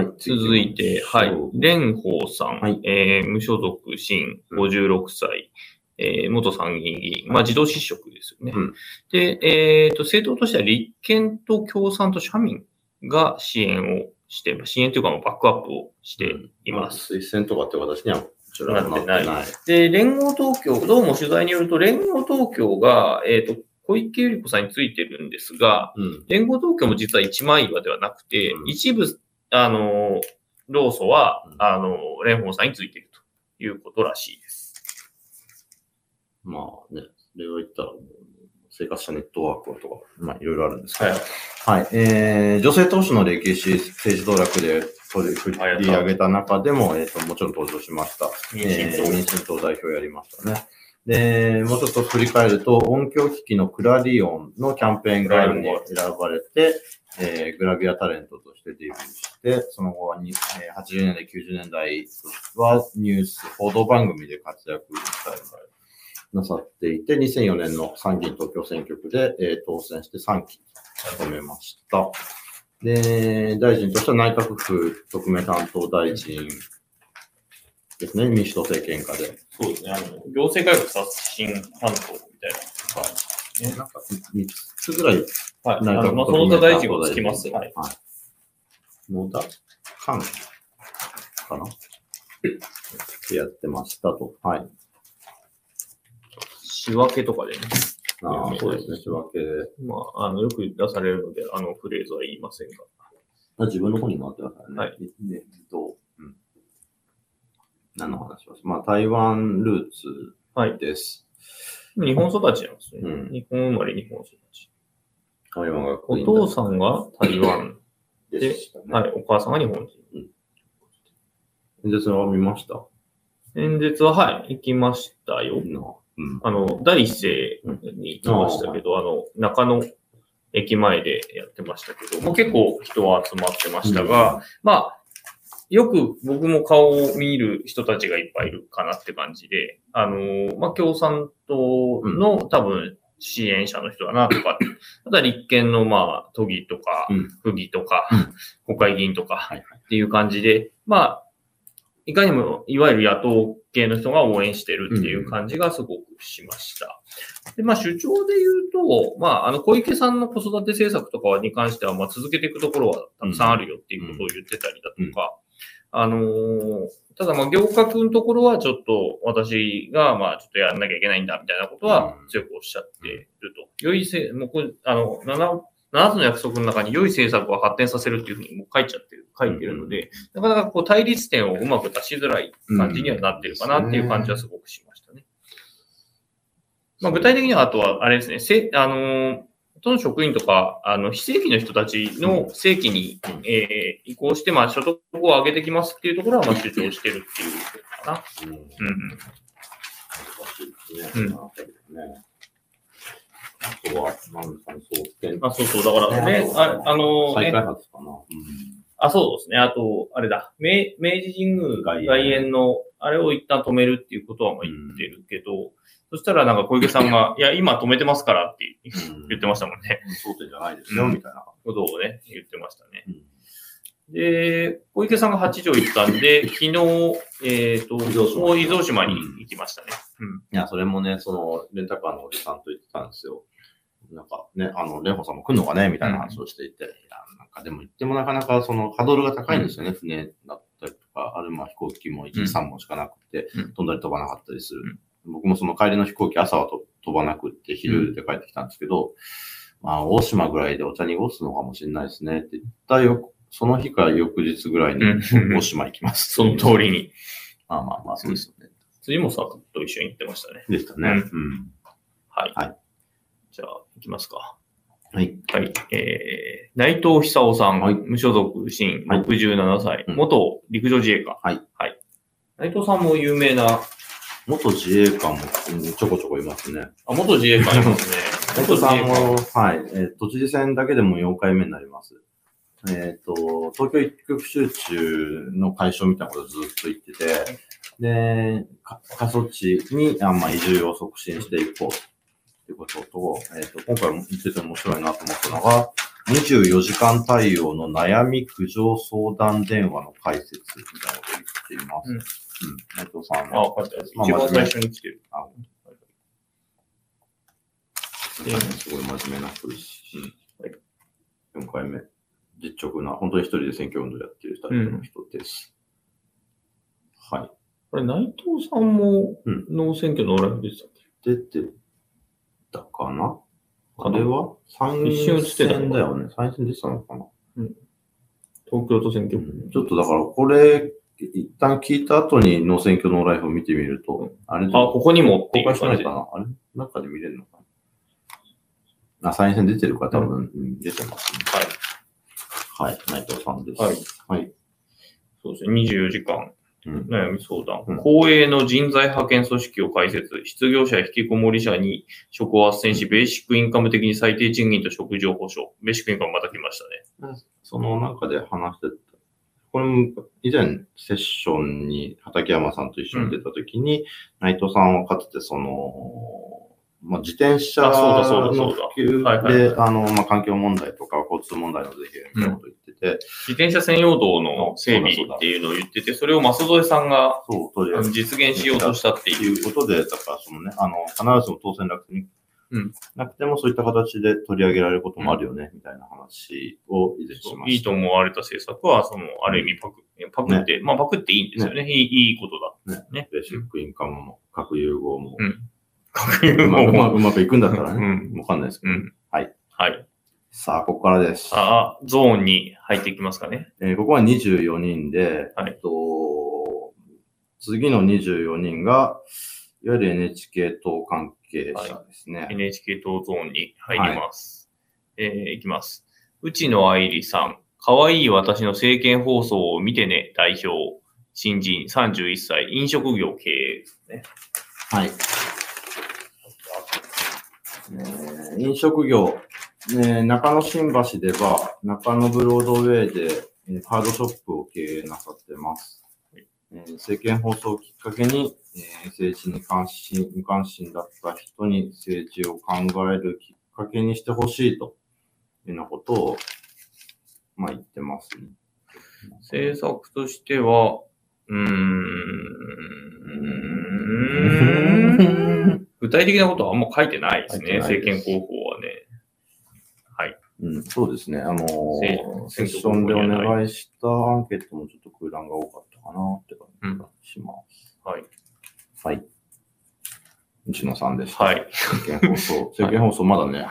Speaker 1: い、
Speaker 2: はい。
Speaker 1: 続いて、はい。蓮舫さん、
Speaker 2: はい。
Speaker 1: えー無所属新56歳、えー元参議院議員、まあ自動失職ですよね。
Speaker 2: うん。
Speaker 1: で、えっ、と、政党としては立憲と共産と社民が支援をして、支援というかもうバックアップをしています。
Speaker 2: 推薦とかって私には
Speaker 1: なってない。で、連合東京、どうも取材によると、連合東京が、えっ、と、小池百合子さんについてるんですが、
Speaker 2: うん。
Speaker 1: 連合東京も実は一枚岩ではなくて、
Speaker 2: うん
Speaker 1: 一部、あの、労組は
Speaker 2: うん、
Speaker 1: あの、蓮舫さんについているということらしいです。
Speaker 2: まあね、それを言ったら、もう生活者ネットワークとか、まあいろいろあるんですけど、
Speaker 1: はい。
Speaker 2: はい。えー、女性投資の歴史、政治道楽で、取り振り上げた中でも、えっ、と、もちろん登場しました。
Speaker 1: 民進党
Speaker 2: えー民進党代表やりましたね。で、もうちょっと振り返ると、音響機器のクラリオンのキャンペーンガールに選ばれて、えーグラビアタレントとしてデビューして、その後はに、えー80年代、90年代はニュース、報道番組で活躍されなさっていて、2004年の参議院東京選挙区で、えー当選して3期務めました。で、大臣としては内閣府特命担当大臣ですね、民主党政権下で。
Speaker 1: そうですね。あの、行政改革刷新担当みたいな。
Speaker 2: ね、なんか3つぐらい
Speaker 1: はい。あ
Speaker 2: 内閣
Speaker 1: の、まあ、その
Speaker 2: 府特命担当
Speaker 1: 他大臣をつきます。はい。
Speaker 2: はい。野田寛かな？やってましたと。はい。
Speaker 1: 仕分けとかでね。
Speaker 2: ああ、そうですね、仕分けで。
Speaker 1: まあ、あの、よく出されるので、あのフレーズは言いませんが。
Speaker 2: あ自分の方に回ってくださいね。
Speaker 1: はい
Speaker 2: で。でどう、うん。何の話します？まあ、台湾ルーツ
Speaker 1: はい。
Speaker 2: です。
Speaker 1: 日本育ちなんですね。
Speaker 2: うん
Speaker 1: 日本生まれ、日本育ち。
Speaker 2: 台湾学
Speaker 1: お
Speaker 2: 院
Speaker 1: 父さんが台湾
Speaker 2: でしたね。
Speaker 1: はい、お母さんが日本人。
Speaker 2: で、それは見ました？
Speaker 1: 演説は、はい、行きましたよ。あの、第一声に行きましたけど、あの、中野駅前でやってましたけど、もう結構人は集まってましたが、まあ、よく僕も顔を見る人たちがいっぱいいるかなって感じで、あの、まあ、共産党の多分支援者の人だなとか、あとは立憲のまあ、都議とか
Speaker 2: うん、
Speaker 1: 府議とか
Speaker 2: うん、
Speaker 1: 国会議員とか。っていう感じで、まあ、いかにも、いわゆる野党系の人が応援してるっていう感じがすごくしました。で、まあ、主張で言うと、まあ、あの、小池さんの子育て政策とかに関しては、まあ、続けていくところはたくさんあるよっていうことを言ってたりだとか、あのーただ、まあ、行革のところはちょっと私が、まあ、ちょっとやらなきゃいけないんだみたいなことは
Speaker 2: うん
Speaker 1: 強くおっしゃってると。良いせ、もうこれ、あの、7、7つの約束の中に良い政策を発展させるっていうふうにもう書いちゃってる、書いてるので、なかなかこう対立点をうまく出しづらい感じにはなってるかなっていう感じはすごくしましたね。まあ、具体的にはあとは、あれですね、せ、あのー都の職員とか、あの、非正規の人たちの正規に、
Speaker 2: うん
Speaker 1: えー移行して、まあ、所得を上げてきますっていうところは、まあ、主張してるっていうことかな。
Speaker 2: うん。
Speaker 1: うんうん。
Speaker 2: あとは、なんですかね、総研。
Speaker 1: まあ、そうそう。だからね、ああの
Speaker 2: 再開発かな。
Speaker 1: あ、そうですね。あと、あれだ。明明治神宮
Speaker 2: 外苑
Speaker 1: の、あれを一旦止めるっていうことはまあ言ってるけど、そしたらなんか小池さんが、いや、今止めてますからって言ってましたもんね。
Speaker 2: 争点じゃないですよ、みたいな。
Speaker 1: ことをね、言ってましたね。
Speaker 2: うん
Speaker 1: で、小池さんが八条行ったんで、昨日、えっ、と、
Speaker 2: 伊豆大島
Speaker 1: 伊豆島に行きましたね。
Speaker 2: いや、それもね、その、レンタカーのおじさんと言ってたんですよ。なんかね、あの、レンホさんも来るのかねみたいな話をしていて、いや、なんかでも言ってもなかなかその、ハードルが高いんですよね、船だったりとか、あるいは飛行機も1、
Speaker 1: うん
Speaker 2: 3本しかなくて、
Speaker 1: うん
Speaker 2: 飛んだり飛ばなかったりする。僕もその帰りの飛行機朝はと飛ばなくって、昼で帰ってきたんですけど、まあ、大島ぐらいでお茶濁すのかもしれないですねって言ったよ、その日から翌日ぐらいに
Speaker 1: うん
Speaker 2: 大島行きます。
Speaker 1: その通りに。
Speaker 2: まあまあまあ、そうですよね。
Speaker 1: 辻本さんと一緒に行ってましたね。
Speaker 2: でしたね。
Speaker 1: うん
Speaker 2: うん。
Speaker 1: はい。
Speaker 2: はい
Speaker 1: じゃあ、行きますか。
Speaker 2: はい。
Speaker 1: はい。えー、内藤久夫さん、
Speaker 2: はい
Speaker 1: 無所属、新、
Speaker 2: はい
Speaker 1: 67歳、
Speaker 2: うん
Speaker 1: 元陸上自衛官。
Speaker 2: はい。
Speaker 1: はい。内藤さんも有名な、
Speaker 2: 元自衛官もうんちょこちょこいますね。
Speaker 1: あ、元自衛官いますね。
Speaker 2: 内藤さんも、はい、えー都知事選だけでも4回目になります。えっ、と、東京一極集中の解消みたいなことをずっと言ってて、で、か過疎地にあ、まあ、移住を促進していこうっていうことと、えっ、と、今回も言ってて面白いなと思ったのが、24時間対応の悩み苦情相談電話の解説みたいなことを言っています。
Speaker 1: うん
Speaker 2: うん。内藤さん
Speaker 1: あ、
Speaker 2: は、
Speaker 1: わかった。
Speaker 2: まあ
Speaker 1: 一番最初に来てる。
Speaker 2: あ
Speaker 1: で
Speaker 2: すごい真面目な人ですし、
Speaker 1: はい
Speaker 2: 4回目、実直な、本当に一人で選挙運動やってるタイプの人です。はい。
Speaker 1: これ、内藤さんも
Speaker 2: うん、
Speaker 1: 農選挙のライブでしたっけ？
Speaker 2: 出てたかな？あれは？参
Speaker 1: 一瞬映ってたの
Speaker 2: 院選だよね。参院選出てたのかな、
Speaker 1: 東京都選挙。
Speaker 2: ちょっとだから、これ、一旦聞いた後に農選挙のライフを見てみると、あれ
Speaker 1: あ、ここにもってい
Speaker 2: 公開してないか。な？あれ？中で見れるのかな？あ、参院選出てるから多分、うん出てますね。
Speaker 1: はい。
Speaker 2: はい。内藤さんです。
Speaker 1: はい。
Speaker 2: はい。
Speaker 1: そうですね、24時間
Speaker 2: うん。
Speaker 1: 悩み相談、
Speaker 2: うん。
Speaker 1: 公営の人材派遣組織を開設、失業者や引きこもり者に職を斡旋し、ベーシックインカム的に最低賃金と食事を保障。ベーシックインカムまた来ましたね。
Speaker 2: その中で話してた、これも以前セッションに畠山さんと一緒に出たときに、内藤さんはかつてその、まあ、自転車
Speaker 1: あそうだそうだ
Speaker 2: の
Speaker 1: そうだ。
Speaker 2: 普及で、あの、まあ、環境問題とか交通問題の是非みたいなこと言ってて、
Speaker 1: 自転車専用道の整備っていうのを言ってて、それを舛添さんが実現しようとしたっていう。
Speaker 2: いうことで、だからそのね、あの、必ずしも当選落選
Speaker 1: うん
Speaker 2: なくてもそういった形で取り上げられることもあるよね、みたいな話を以前しました。
Speaker 1: いいと思われた政策は、その、ある意味パク、パクって、まあパクっていいんですよね。いいいいことだ。ね。
Speaker 2: ベーシックインカムも、核融合も、
Speaker 1: うん。確認
Speaker 2: うまうま
Speaker 1: も。
Speaker 2: うまくいくんだったらね、
Speaker 1: うん
Speaker 2: わかんないですけど。
Speaker 1: うん。
Speaker 2: はい。
Speaker 1: はい。
Speaker 2: さあ、ここからです。
Speaker 1: ああ、ゾーンに入っていきますかね。
Speaker 2: えーここは24人で、
Speaker 1: はい
Speaker 2: えっと、次の24人が、いわゆる NHK 党関係者ですね。
Speaker 1: NHK 党ゾーンに入ります。えーいきます。内野愛理さん。かわいい私の政見放送を見てね、代表。新人31歳、飲食業経営ですね。
Speaker 2: はい。えー飲食業、ね、中野新橋では、中野ブロードウェイで、えーカードショップを経営なさってます。えー政見放送をきっかけに、えー政治に関心、無関心だった人に政治を考えるきっかけにしてほしいというようなことを、まあ言ってますね。
Speaker 1: 政策としては、うーん。具体的なことはあんま書いてないですね。政
Speaker 2: です
Speaker 1: 見候補はね。はい。
Speaker 2: うん、そうですね。あのー
Speaker 1: せ
Speaker 2: セッションでお願いしたアンケートもちょっと空欄が多かったかなって感じがします。
Speaker 1: はい。
Speaker 2: はい。内野さんでした。
Speaker 1: はい。
Speaker 2: 政見放送。政見放送まだね。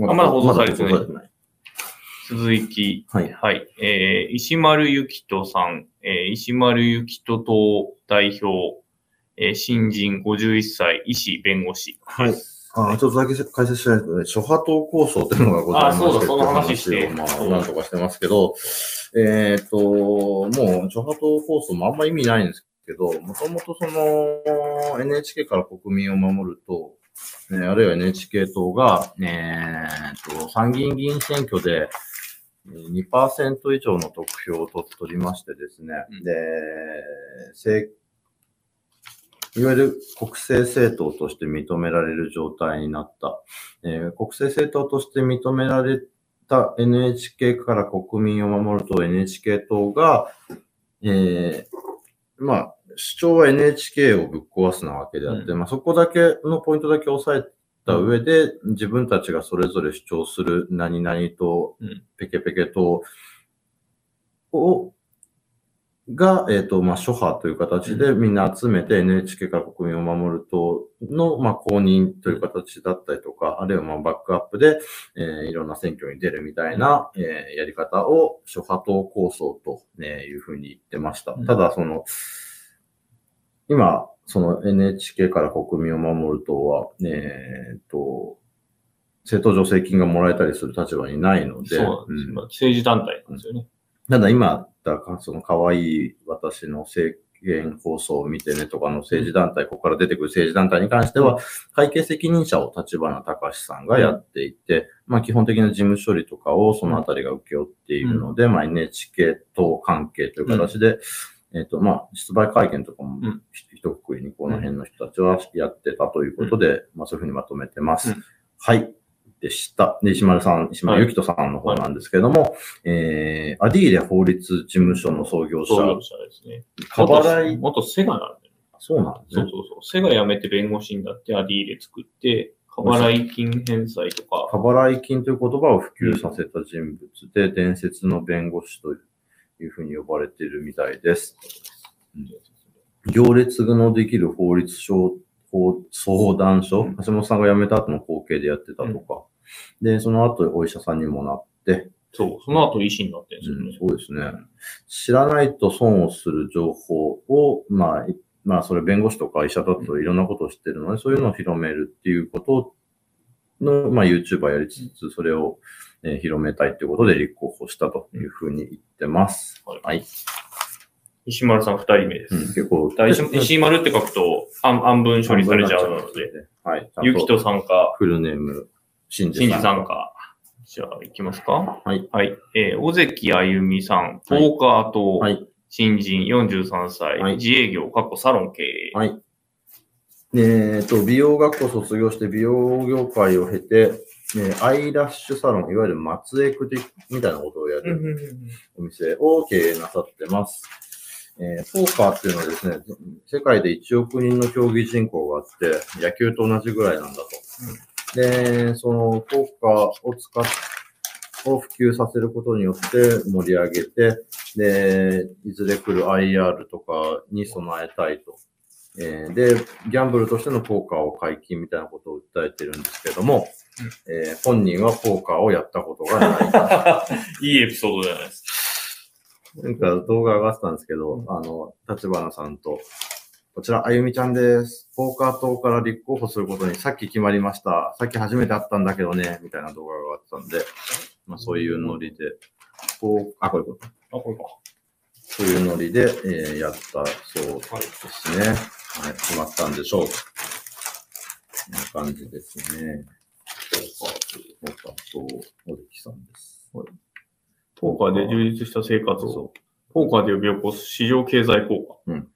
Speaker 1: あまだ放送されてない
Speaker 2: まだ放送されてない。
Speaker 1: 続き、
Speaker 2: はい。
Speaker 1: はい。えー、石丸ゆきとさん、えー、石丸ゆきと党代表、えー、新人51歳、医師、弁護士。
Speaker 2: はい。あちょっとだけ解説しないとね、諸波党構想っていうのがございまして、
Speaker 1: あそうだその話して。
Speaker 2: まあ、なんとかしてますけど、えっ、と、もう、諸波党構想もあんま意味ないんですけど、もともとその、NHK から国民を守ると、えーあるいは NHK 党が、えーと、参議院議員選挙で、えー2%以上の得票をと取りましてですね、
Speaker 1: うん。
Speaker 2: で、政いわゆる国政政党として認められる状態になった。えー国政政党として認められた NHK から国民を守ると NHK 党が、えーまあ、主張は NHK をぶっ壊すなわけであって、まあそこだけのポイントだけ押さえた上で、自分たちがそれぞれ主張する何々と
Speaker 1: うん、
Speaker 2: ペケペケと、を、が、えっ、と、まあ、諸派という形でみんな集めて NHK から国民を守る党の、まあ、公認という形だったりとか、あるいはまあ、バックアップで、えーいろんな選挙に出るみたいな、えーやり方を諸派党構想と、ね、いうふうに言ってました。
Speaker 1: うん
Speaker 2: ただ、その、今、その NHK から国民を守る党は、えっ、と、政党助成金がもらえたりする立場にないので、
Speaker 1: そうなんです。
Speaker 2: うん
Speaker 1: まあ政治団体なんですよね。
Speaker 2: ただ今、だからその可愛い私の政見放送を見てねとかの政治団体、ここから出てくる政治団体に関しては、会計責任者を立花隆さん。がやっていて、まあ基本的な事務処理とかをそのあたりが請け負っているので、まあ NHK と関係という形で、えっ、と、まあ、出売会見とかも
Speaker 1: うん。
Speaker 2: 一括りにこの辺の人たちはやってたということで、まあそういうふうにまとめてます。
Speaker 1: うん。
Speaker 2: はい。でした。で、石丸さん、石丸ゆきとさんの方なんですけれども、えー、アディーレ法律事務所の創業者、
Speaker 1: 創業者ですね。
Speaker 2: 過払い、
Speaker 1: 元セガなんだよね。
Speaker 2: そうなんですね。
Speaker 1: そうそうそう。セガ辞めて弁護士になってアディーレ作って、過払い金返済とか、
Speaker 2: 過払い金という言葉を普及させた人物で、伝説の弁護士というふうに呼ばれているみたいです。行列のできる法律書、法相談所、
Speaker 1: うん
Speaker 2: 橋本さんが辞めた後の後継でやってたとか、で、その後お医者さんにもなって、
Speaker 1: そう、その後医師になってるんですよね。
Speaker 2: そうですね。知らないと損をする情報を、まあ、いまあ、それ弁護士とか医者だといろんなことを知ってるので、そういうのを広めるっていうことの、まあ、YouTuber やりつつ、それを、えー広めたいということで立候補したというふうに言ってます。
Speaker 1: はい
Speaker 2: はい。
Speaker 1: 石丸さん二人目です。
Speaker 2: うん、結構、
Speaker 1: だ石 石丸って書くと半半分処理されちゃうので、。
Speaker 2: はい。
Speaker 1: ゆきと参加、
Speaker 2: フルネーム、
Speaker 1: 新次
Speaker 2: さん。
Speaker 1: 参加。じゃあ、行きますか
Speaker 2: はい。
Speaker 1: はい。えー、尾関あゆみさん、ポーカーと、
Speaker 2: はい。
Speaker 1: 新人43歳、
Speaker 2: はい
Speaker 1: 自営業、過去サロン経営。
Speaker 2: はい。えっと、美容学校卒業して美容業界を経て、えーアイラッシュサロン、いわゆる松江区的みたいなことをや
Speaker 1: うんうん
Speaker 2: る
Speaker 1: うん
Speaker 2: お店を経営なさってます。えーポーカーっていうのはですね、世界で1億人の競技人口があって、野球と同じぐらいなんだと。で、そのポーカーを使っを普及させることによって盛り上げて、で、いずれ来る IR とかに備えたいと。えーで、ギャンブルとしてのポーカーを解禁みたいなことを訴えてるんですけども、えー本人はポーカーをやったことがない。
Speaker 1: いいエピソードじゃないです
Speaker 2: なんか動画上がってたんですけど、あの、立花さんと、こちら、あゆみちゃんです。ポーカー党から立候補することにさっき決まりました。さっき初めて会ったんだけどね、みたいな動画が上がってたんで、まあそういうノリで、ポーあ、これこれ。
Speaker 1: か。あ、これか。
Speaker 2: そういうノリで、えーやったそうですね。はい、決まったんでしょう。こんな感じですね。ポーカーと、ポーカーと、おできさんです。
Speaker 1: ポーカーで充実した生活を
Speaker 2: そ、
Speaker 1: ポーカーで呼び起こす市場経済効果。
Speaker 2: うん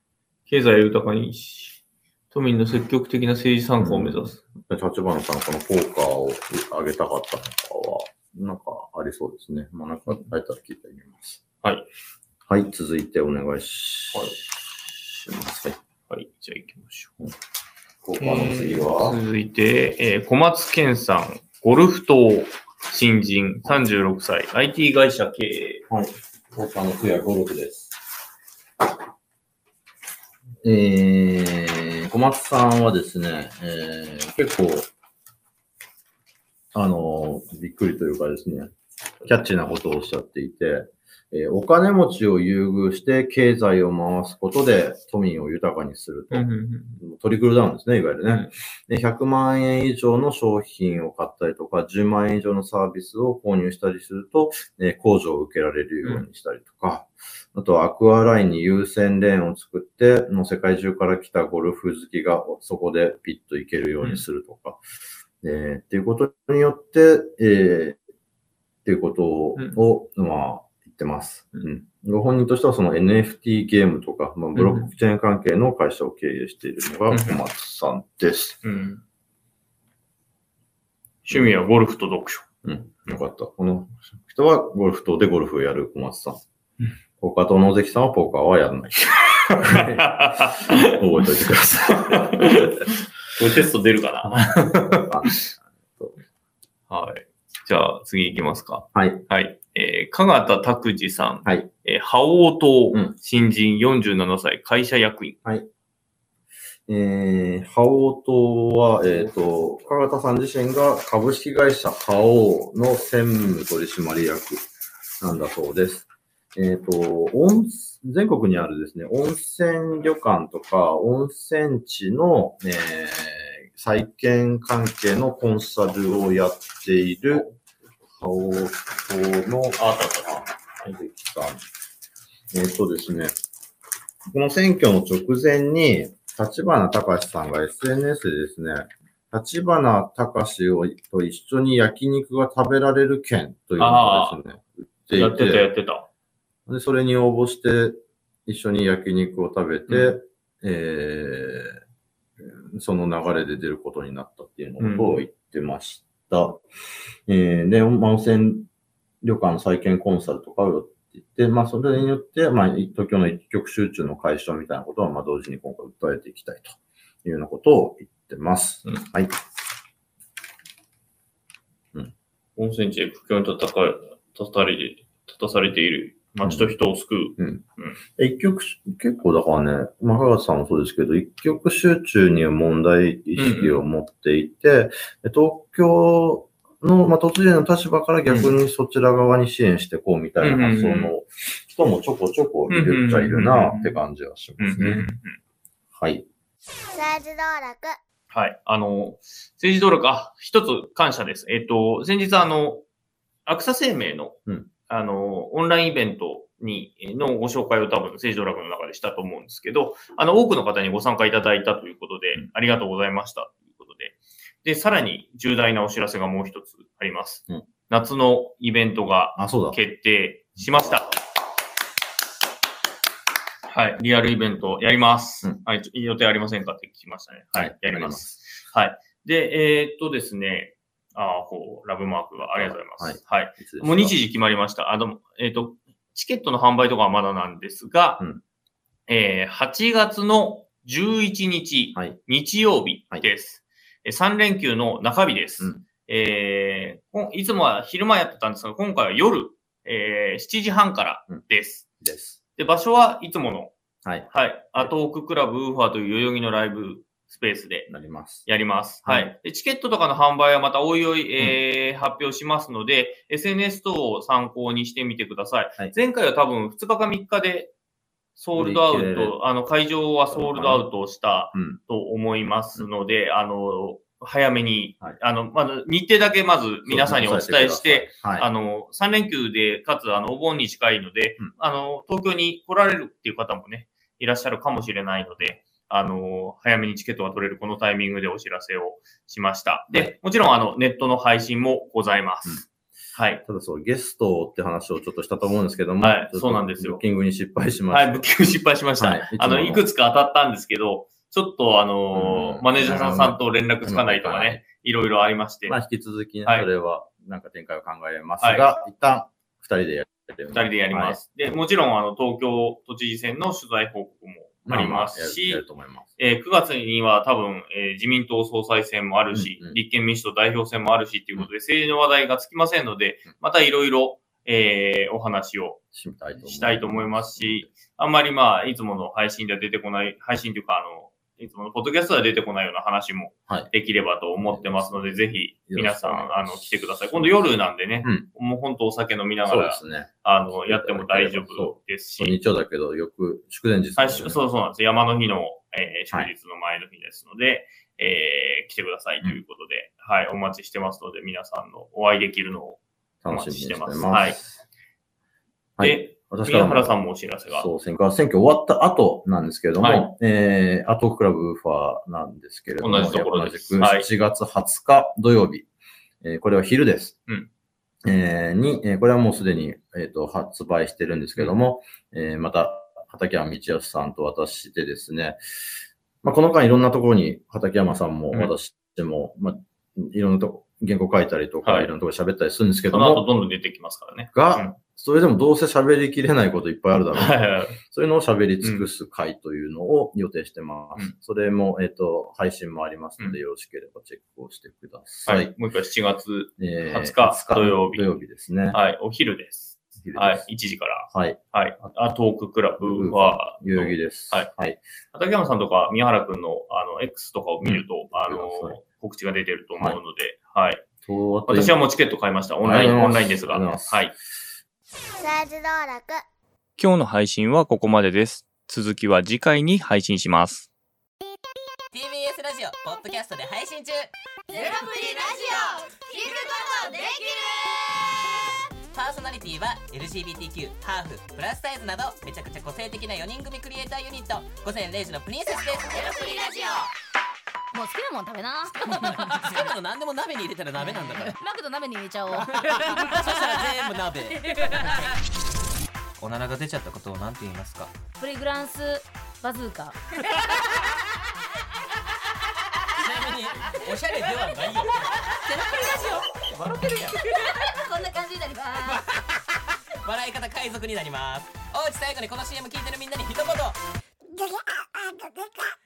Speaker 1: 経済を豊かにし、都民の積極的な政治参加を目指す。
Speaker 2: で立花さん、このポーカーを上げたかったのかは、なんかありそうですね。まあ、なんかあったら聞いてみます。
Speaker 1: はい。
Speaker 2: はい、続いてお願いします。はい。
Speaker 1: はい、じゃあ行きましょう。
Speaker 2: ポーカーの次は、
Speaker 1: えー続いて、えー小松健さん、ゴルフ党、新人、36歳、IT 会社経営。
Speaker 2: はい。ポーカーの次はゴルフです。えー、小松さんはですね、えー、結構、あの、びっくりというかですね、キャッチーなことをおっしゃっていて、えーお金持ちを優遇して経済を回すことで都民を豊かにすると。トリクルダウンですね、いわゆるね。で100万円以上の商品を買ったりとか、10万円以上のサービスを購入したりすると、えー控除を受けられるようにしたりとか、あとはアクアラインに優先レーンを作って、もう世界中から来たゴルフ好きがそこでピッと行けるようにするとか、えーっていうことによって、えーっていうことを、まあ、言ってます。うん。ご本人としてはその NFT ゲームとか、まあ、ブロックチェーン関係の会社を経営しているのが小松さんです。
Speaker 1: うん趣味はゴルフと読書。
Speaker 2: うん。よかった。この人はゴルフ島でゴルフをやる小松さん
Speaker 1: うん。
Speaker 2: ポーカー島の関さんはポーカーはやらない。覚えておいてください。
Speaker 1: これテスト出るかな？はい。じゃあ次行きますか。
Speaker 2: はい。
Speaker 1: はい。えー、かがたたくじさん。
Speaker 2: はい。
Speaker 1: えー、覇王党、
Speaker 2: うん
Speaker 1: 新人47歳、会社役員。
Speaker 2: えー、ハオ島は、えっ、と、かがたさん自身が株式会社ハオの専務取締役なんだそうです。えっ、と、温全国にあるですね、温泉旅館とか温泉地の、えー再建関係のコンサルをやっている、ハオ島の、あ、たた。はい、できた。えっ、とですね、この選挙の直前に、立花隆さんが SNS でですね、立花隆をと一緒に焼肉が食べられる券というのをですね、売っていて
Speaker 1: やってた、やってた。
Speaker 2: で、それに応募して、一緒に焼肉を食べて、
Speaker 1: う
Speaker 2: えーその流れで出ることになったっていうのを言ってました。えーで、まあ温泉旅館再建コンサルとかをやっていて、まあ、それによって、まあ、東京の一極集中の解消みたいなことは、まあ、同時に今回訴えていきたいというようなことを言ってます。
Speaker 1: うん
Speaker 2: はい。
Speaker 1: 温泉地で苦境に立たか立たれ立たされている町と人を救う。
Speaker 2: 一極集、結構だからね、まあ、川さんもそうですけど、一極集中には問題意識を持っていて、で東京の、まあ、突然の立場から逆にそちら側に支援していこうみたいな発想の人もちょこちょこいるっちゃいるなって感じはしますね。
Speaker 1: うんうんうん
Speaker 2: はい。
Speaker 3: 政治道楽。
Speaker 1: はい。あの、政治登録、あ、一つ感謝です。えっ、と、先日あの、アクサ生命の、
Speaker 2: うん
Speaker 1: あの、オンラインイベントに、のご紹介を多分、聖女楽の中でしたと思うんですけど、あの、多くの方にご参加いただいたということで、
Speaker 2: うん
Speaker 1: ありがとうございましたということで。で、さらに重大なお知らせがもう一つあります。
Speaker 2: うん
Speaker 1: 夏のイベントが。決定しました。はい、リアルイベントやります。
Speaker 2: うん
Speaker 1: はい、予定ありませんかって聞きましたね。はい、
Speaker 2: はい
Speaker 1: やります。はい。で、えーっとですね、あーこう、ラブマークがありがとうございます。はい。
Speaker 2: いつですか？
Speaker 1: もう日時決まりました。あの、えーっと、チケットの販売とかはまだなんですが、
Speaker 2: うん
Speaker 1: えー8月の11日、
Speaker 2: はい。
Speaker 1: 日曜日です。え3連休の中日です。
Speaker 2: うん
Speaker 1: えーいつもは昼間やってたんですが、今回は夜、えー7時半からです。
Speaker 2: です。
Speaker 1: で、場所はいつもの、
Speaker 2: はい。
Speaker 1: はい、アトーククラブウーファーという代々木のライブスペースで
Speaker 2: なります。
Speaker 1: やります。
Speaker 2: は
Speaker 1: はいい。でチケットとかの販売はまたおいおい、えー発表しますので、SNS 等を参考にしてみてください。
Speaker 2: はい
Speaker 1: 前回は多分2日か3日でソールドアウト、あの会場はソールドアウトをした
Speaker 2: うん。
Speaker 1: と思いますので、あの、早めに、
Speaker 2: はい
Speaker 1: あの、まず日程だけまず皆さんにお伝えして、、
Speaker 2: はい。
Speaker 1: あの、3連休で、かつ、あの、お盆に近いので、
Speaker 2: うん
Speaker 1: あの、東京に来られるっていう方もね、いらっしゃるかもしれないので、あの、早めにチケットが取れるこのタイミングでお知らせをしました。で、
Speaker 2: はい
Speaker 1: もちろん、あの、ネットの配信もございます。はい。
Speaker 2: ただそう、ゲストって話をちょっとしたと思うんですけども、
Speaker 1: はいそうなんですよ
Speaker 2: ブッキングに失敗しま
Speaker 1: はい、
Speaker 2: した。
Speaker 1: ブッキング失敗しました。
Speaker 2: はい
Speaker 1: あの、
Speaker 2: い
Speaker 1: くつか当たったんですけど、ちょっと、あの
Speaker 2: うん
Speaker 1: マネージャーさんと連絡つかないとかね、いろいろありまして、
Speaker 2: まあ、引き続きね、
Speaker 1: はい
Speaker 2: それは、なんか展開を考えますが、一旦、二人でやってる。
Speaker 1: 二人でやります。で、もちろん、あの、東京都知事選の取材報告もありますし。えー9月には多分、えー自民党総裁選もあるし、
Speaker 2: うんうん
Speaker 1: 立憲民主党代表選もあるしっていうことで、政治の話題がつきませんので
Speaker 2: うん、
Speaker 1: またいろいろ、えーお話を
Speaker 2: したいと思います。
Speaker 1: したいと思いますし、あんまりまあ、いつもの配信では出てこない、配信というか、あの、いつものポッドキャストでは出てこないような話も
Speaker 2: はい
Speaker 1: できればと思ってますので、ぜひ皆さん、あの、来てください。今度夜なんでね、
Speaker 2: うん
Speaker 1: もう本当お酒飲みながら、
Speaker 2: ね。
Speaker 1: あの、やっても大丈夫ですし、
Speaker 2: 日曜だけど、よく、祝前日、
Speaker 1: はい、そうそうなんです。山の日の、えー祝日の前の日ですので、えー来てくださいということで、はい、お待ちしてますので、皆さんのお会いできるのをお
Speaker 2: 楽しみにしてて
Speaker 1: 待ちしま。
Speaker 2: ますす。
Speaker 1: はい。
Speaker 2: はい
Speaker 1: で、
Speaker 2: 私から
Speaker 1: 原さんもお知らせが。
Speaker 2: そう、選挙選挙終わった後なんですけれども、
Speaker 1: はい。
Speaker 2: えー、アトーククラブウーファーなんですけれども、
Speaker 1: 同じところです。はい。
Speaker 2: 7月20日土曜日、えーこれは昼です。
Speaker 1: うん。
Speaker 2: えーに、えーこれはもうすでに、えー、と発売してるんですけれども、えーまた、畠山道康さんと私でですね、まあ、この間いろんなところに畠山さんも
Speaker 1: うん。
Speaker 2: 私でも、まあ、いろんなとこ、原稿書いたりとか、
Speaker 1: はい。
Speaker 2: い、ろんなとこ喋ったりするんですけど
Speaker 1: その後
Speaker 2: も、
Speaker 1: どんどん出てきますからね。
Speaker 2: が、
Speaker 1: うん
Speaker 2: それでもどうせ喋りきれないこといっぱいあるだろう
Speaker 1: はいはいはい。
Speaker 2: そういうのを喋り尽くす回というのを予定してます。
Speaker 1: うん
Speaker 2: それも、えっ、と、配信もありますので、よろしければチェックをしてくださ。
Speaker 1: はいい。もう一回7月、
Speaker 2: えー
Speaker 1: 20日土曜日
Speaker 2: 土曜日ですね。
Speaker 1: はい、お昼です。はい、1時から。
Speaker 2: はい。
Speaker 1: はい。あトーククラブは、
Speaker 2: 代々木です。
Speaker 1: はい。
Speaker 2: はい。
Speaker 1: 畠山さんとか宮原くんの、あの、X とかを見ると、あの
Speaker 2: はい、
Speaker 1: 告知が出てると思うので、はい。
Speaker 2: と
Speaker 1: 私はもうチケット買いました。オンライン、オンラインですが。はい。
Speaker 3: サージ道楽
Speaker 4: 今日の配信はここまでです。続きは次回に配信します。
Speaker 5: TBS ラジオポッドキャストで配信中。
Speaker 6: ゼロプリラジオ。聞くことできる。
Speaker 5: パーソナリティは LGBTQ ハーフプラスサイズなどめちゃくちゃ個性的な4人組クリエイターユニット。午前0時のプリンセスです。
Speaker 6: ゼロプリラジオもう好きなもん食べな。
Speaker 5: 好きなの何でも鍋に入れたら鍋なんだから。
Speaker 6: マクド鍋に入れちゃおう。
Speaker 5: そしたら全部鍋。おならが出ちゃったことを何て言いますか？
Speaker 6: プリグランスバズーカ。
Speaker 5: ちなみにおしゃれではないよ。
Speaker 6: ゼロプリラジオ
Speaker 5: 笑ってるやん。
Speaker 6: こんな感じになります。
Speaker 5: 笑い方海賊になります。おうち最後にこの CM 聞いてるみんなに一言。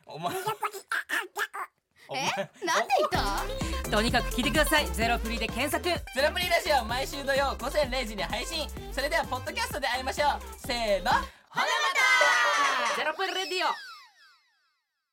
Speaker 5: お前お前。
Speaker 6: なんで言った？
Speaker 7: とにかく聞いてください。ゼロプリで検索。
Speaker 5: ゼロプリラジオ毎週土曜午前0時に配信。それではポッドキャストで会いましょう。せーの。ほなまた。
Speaker 7: ゼロプリレディオ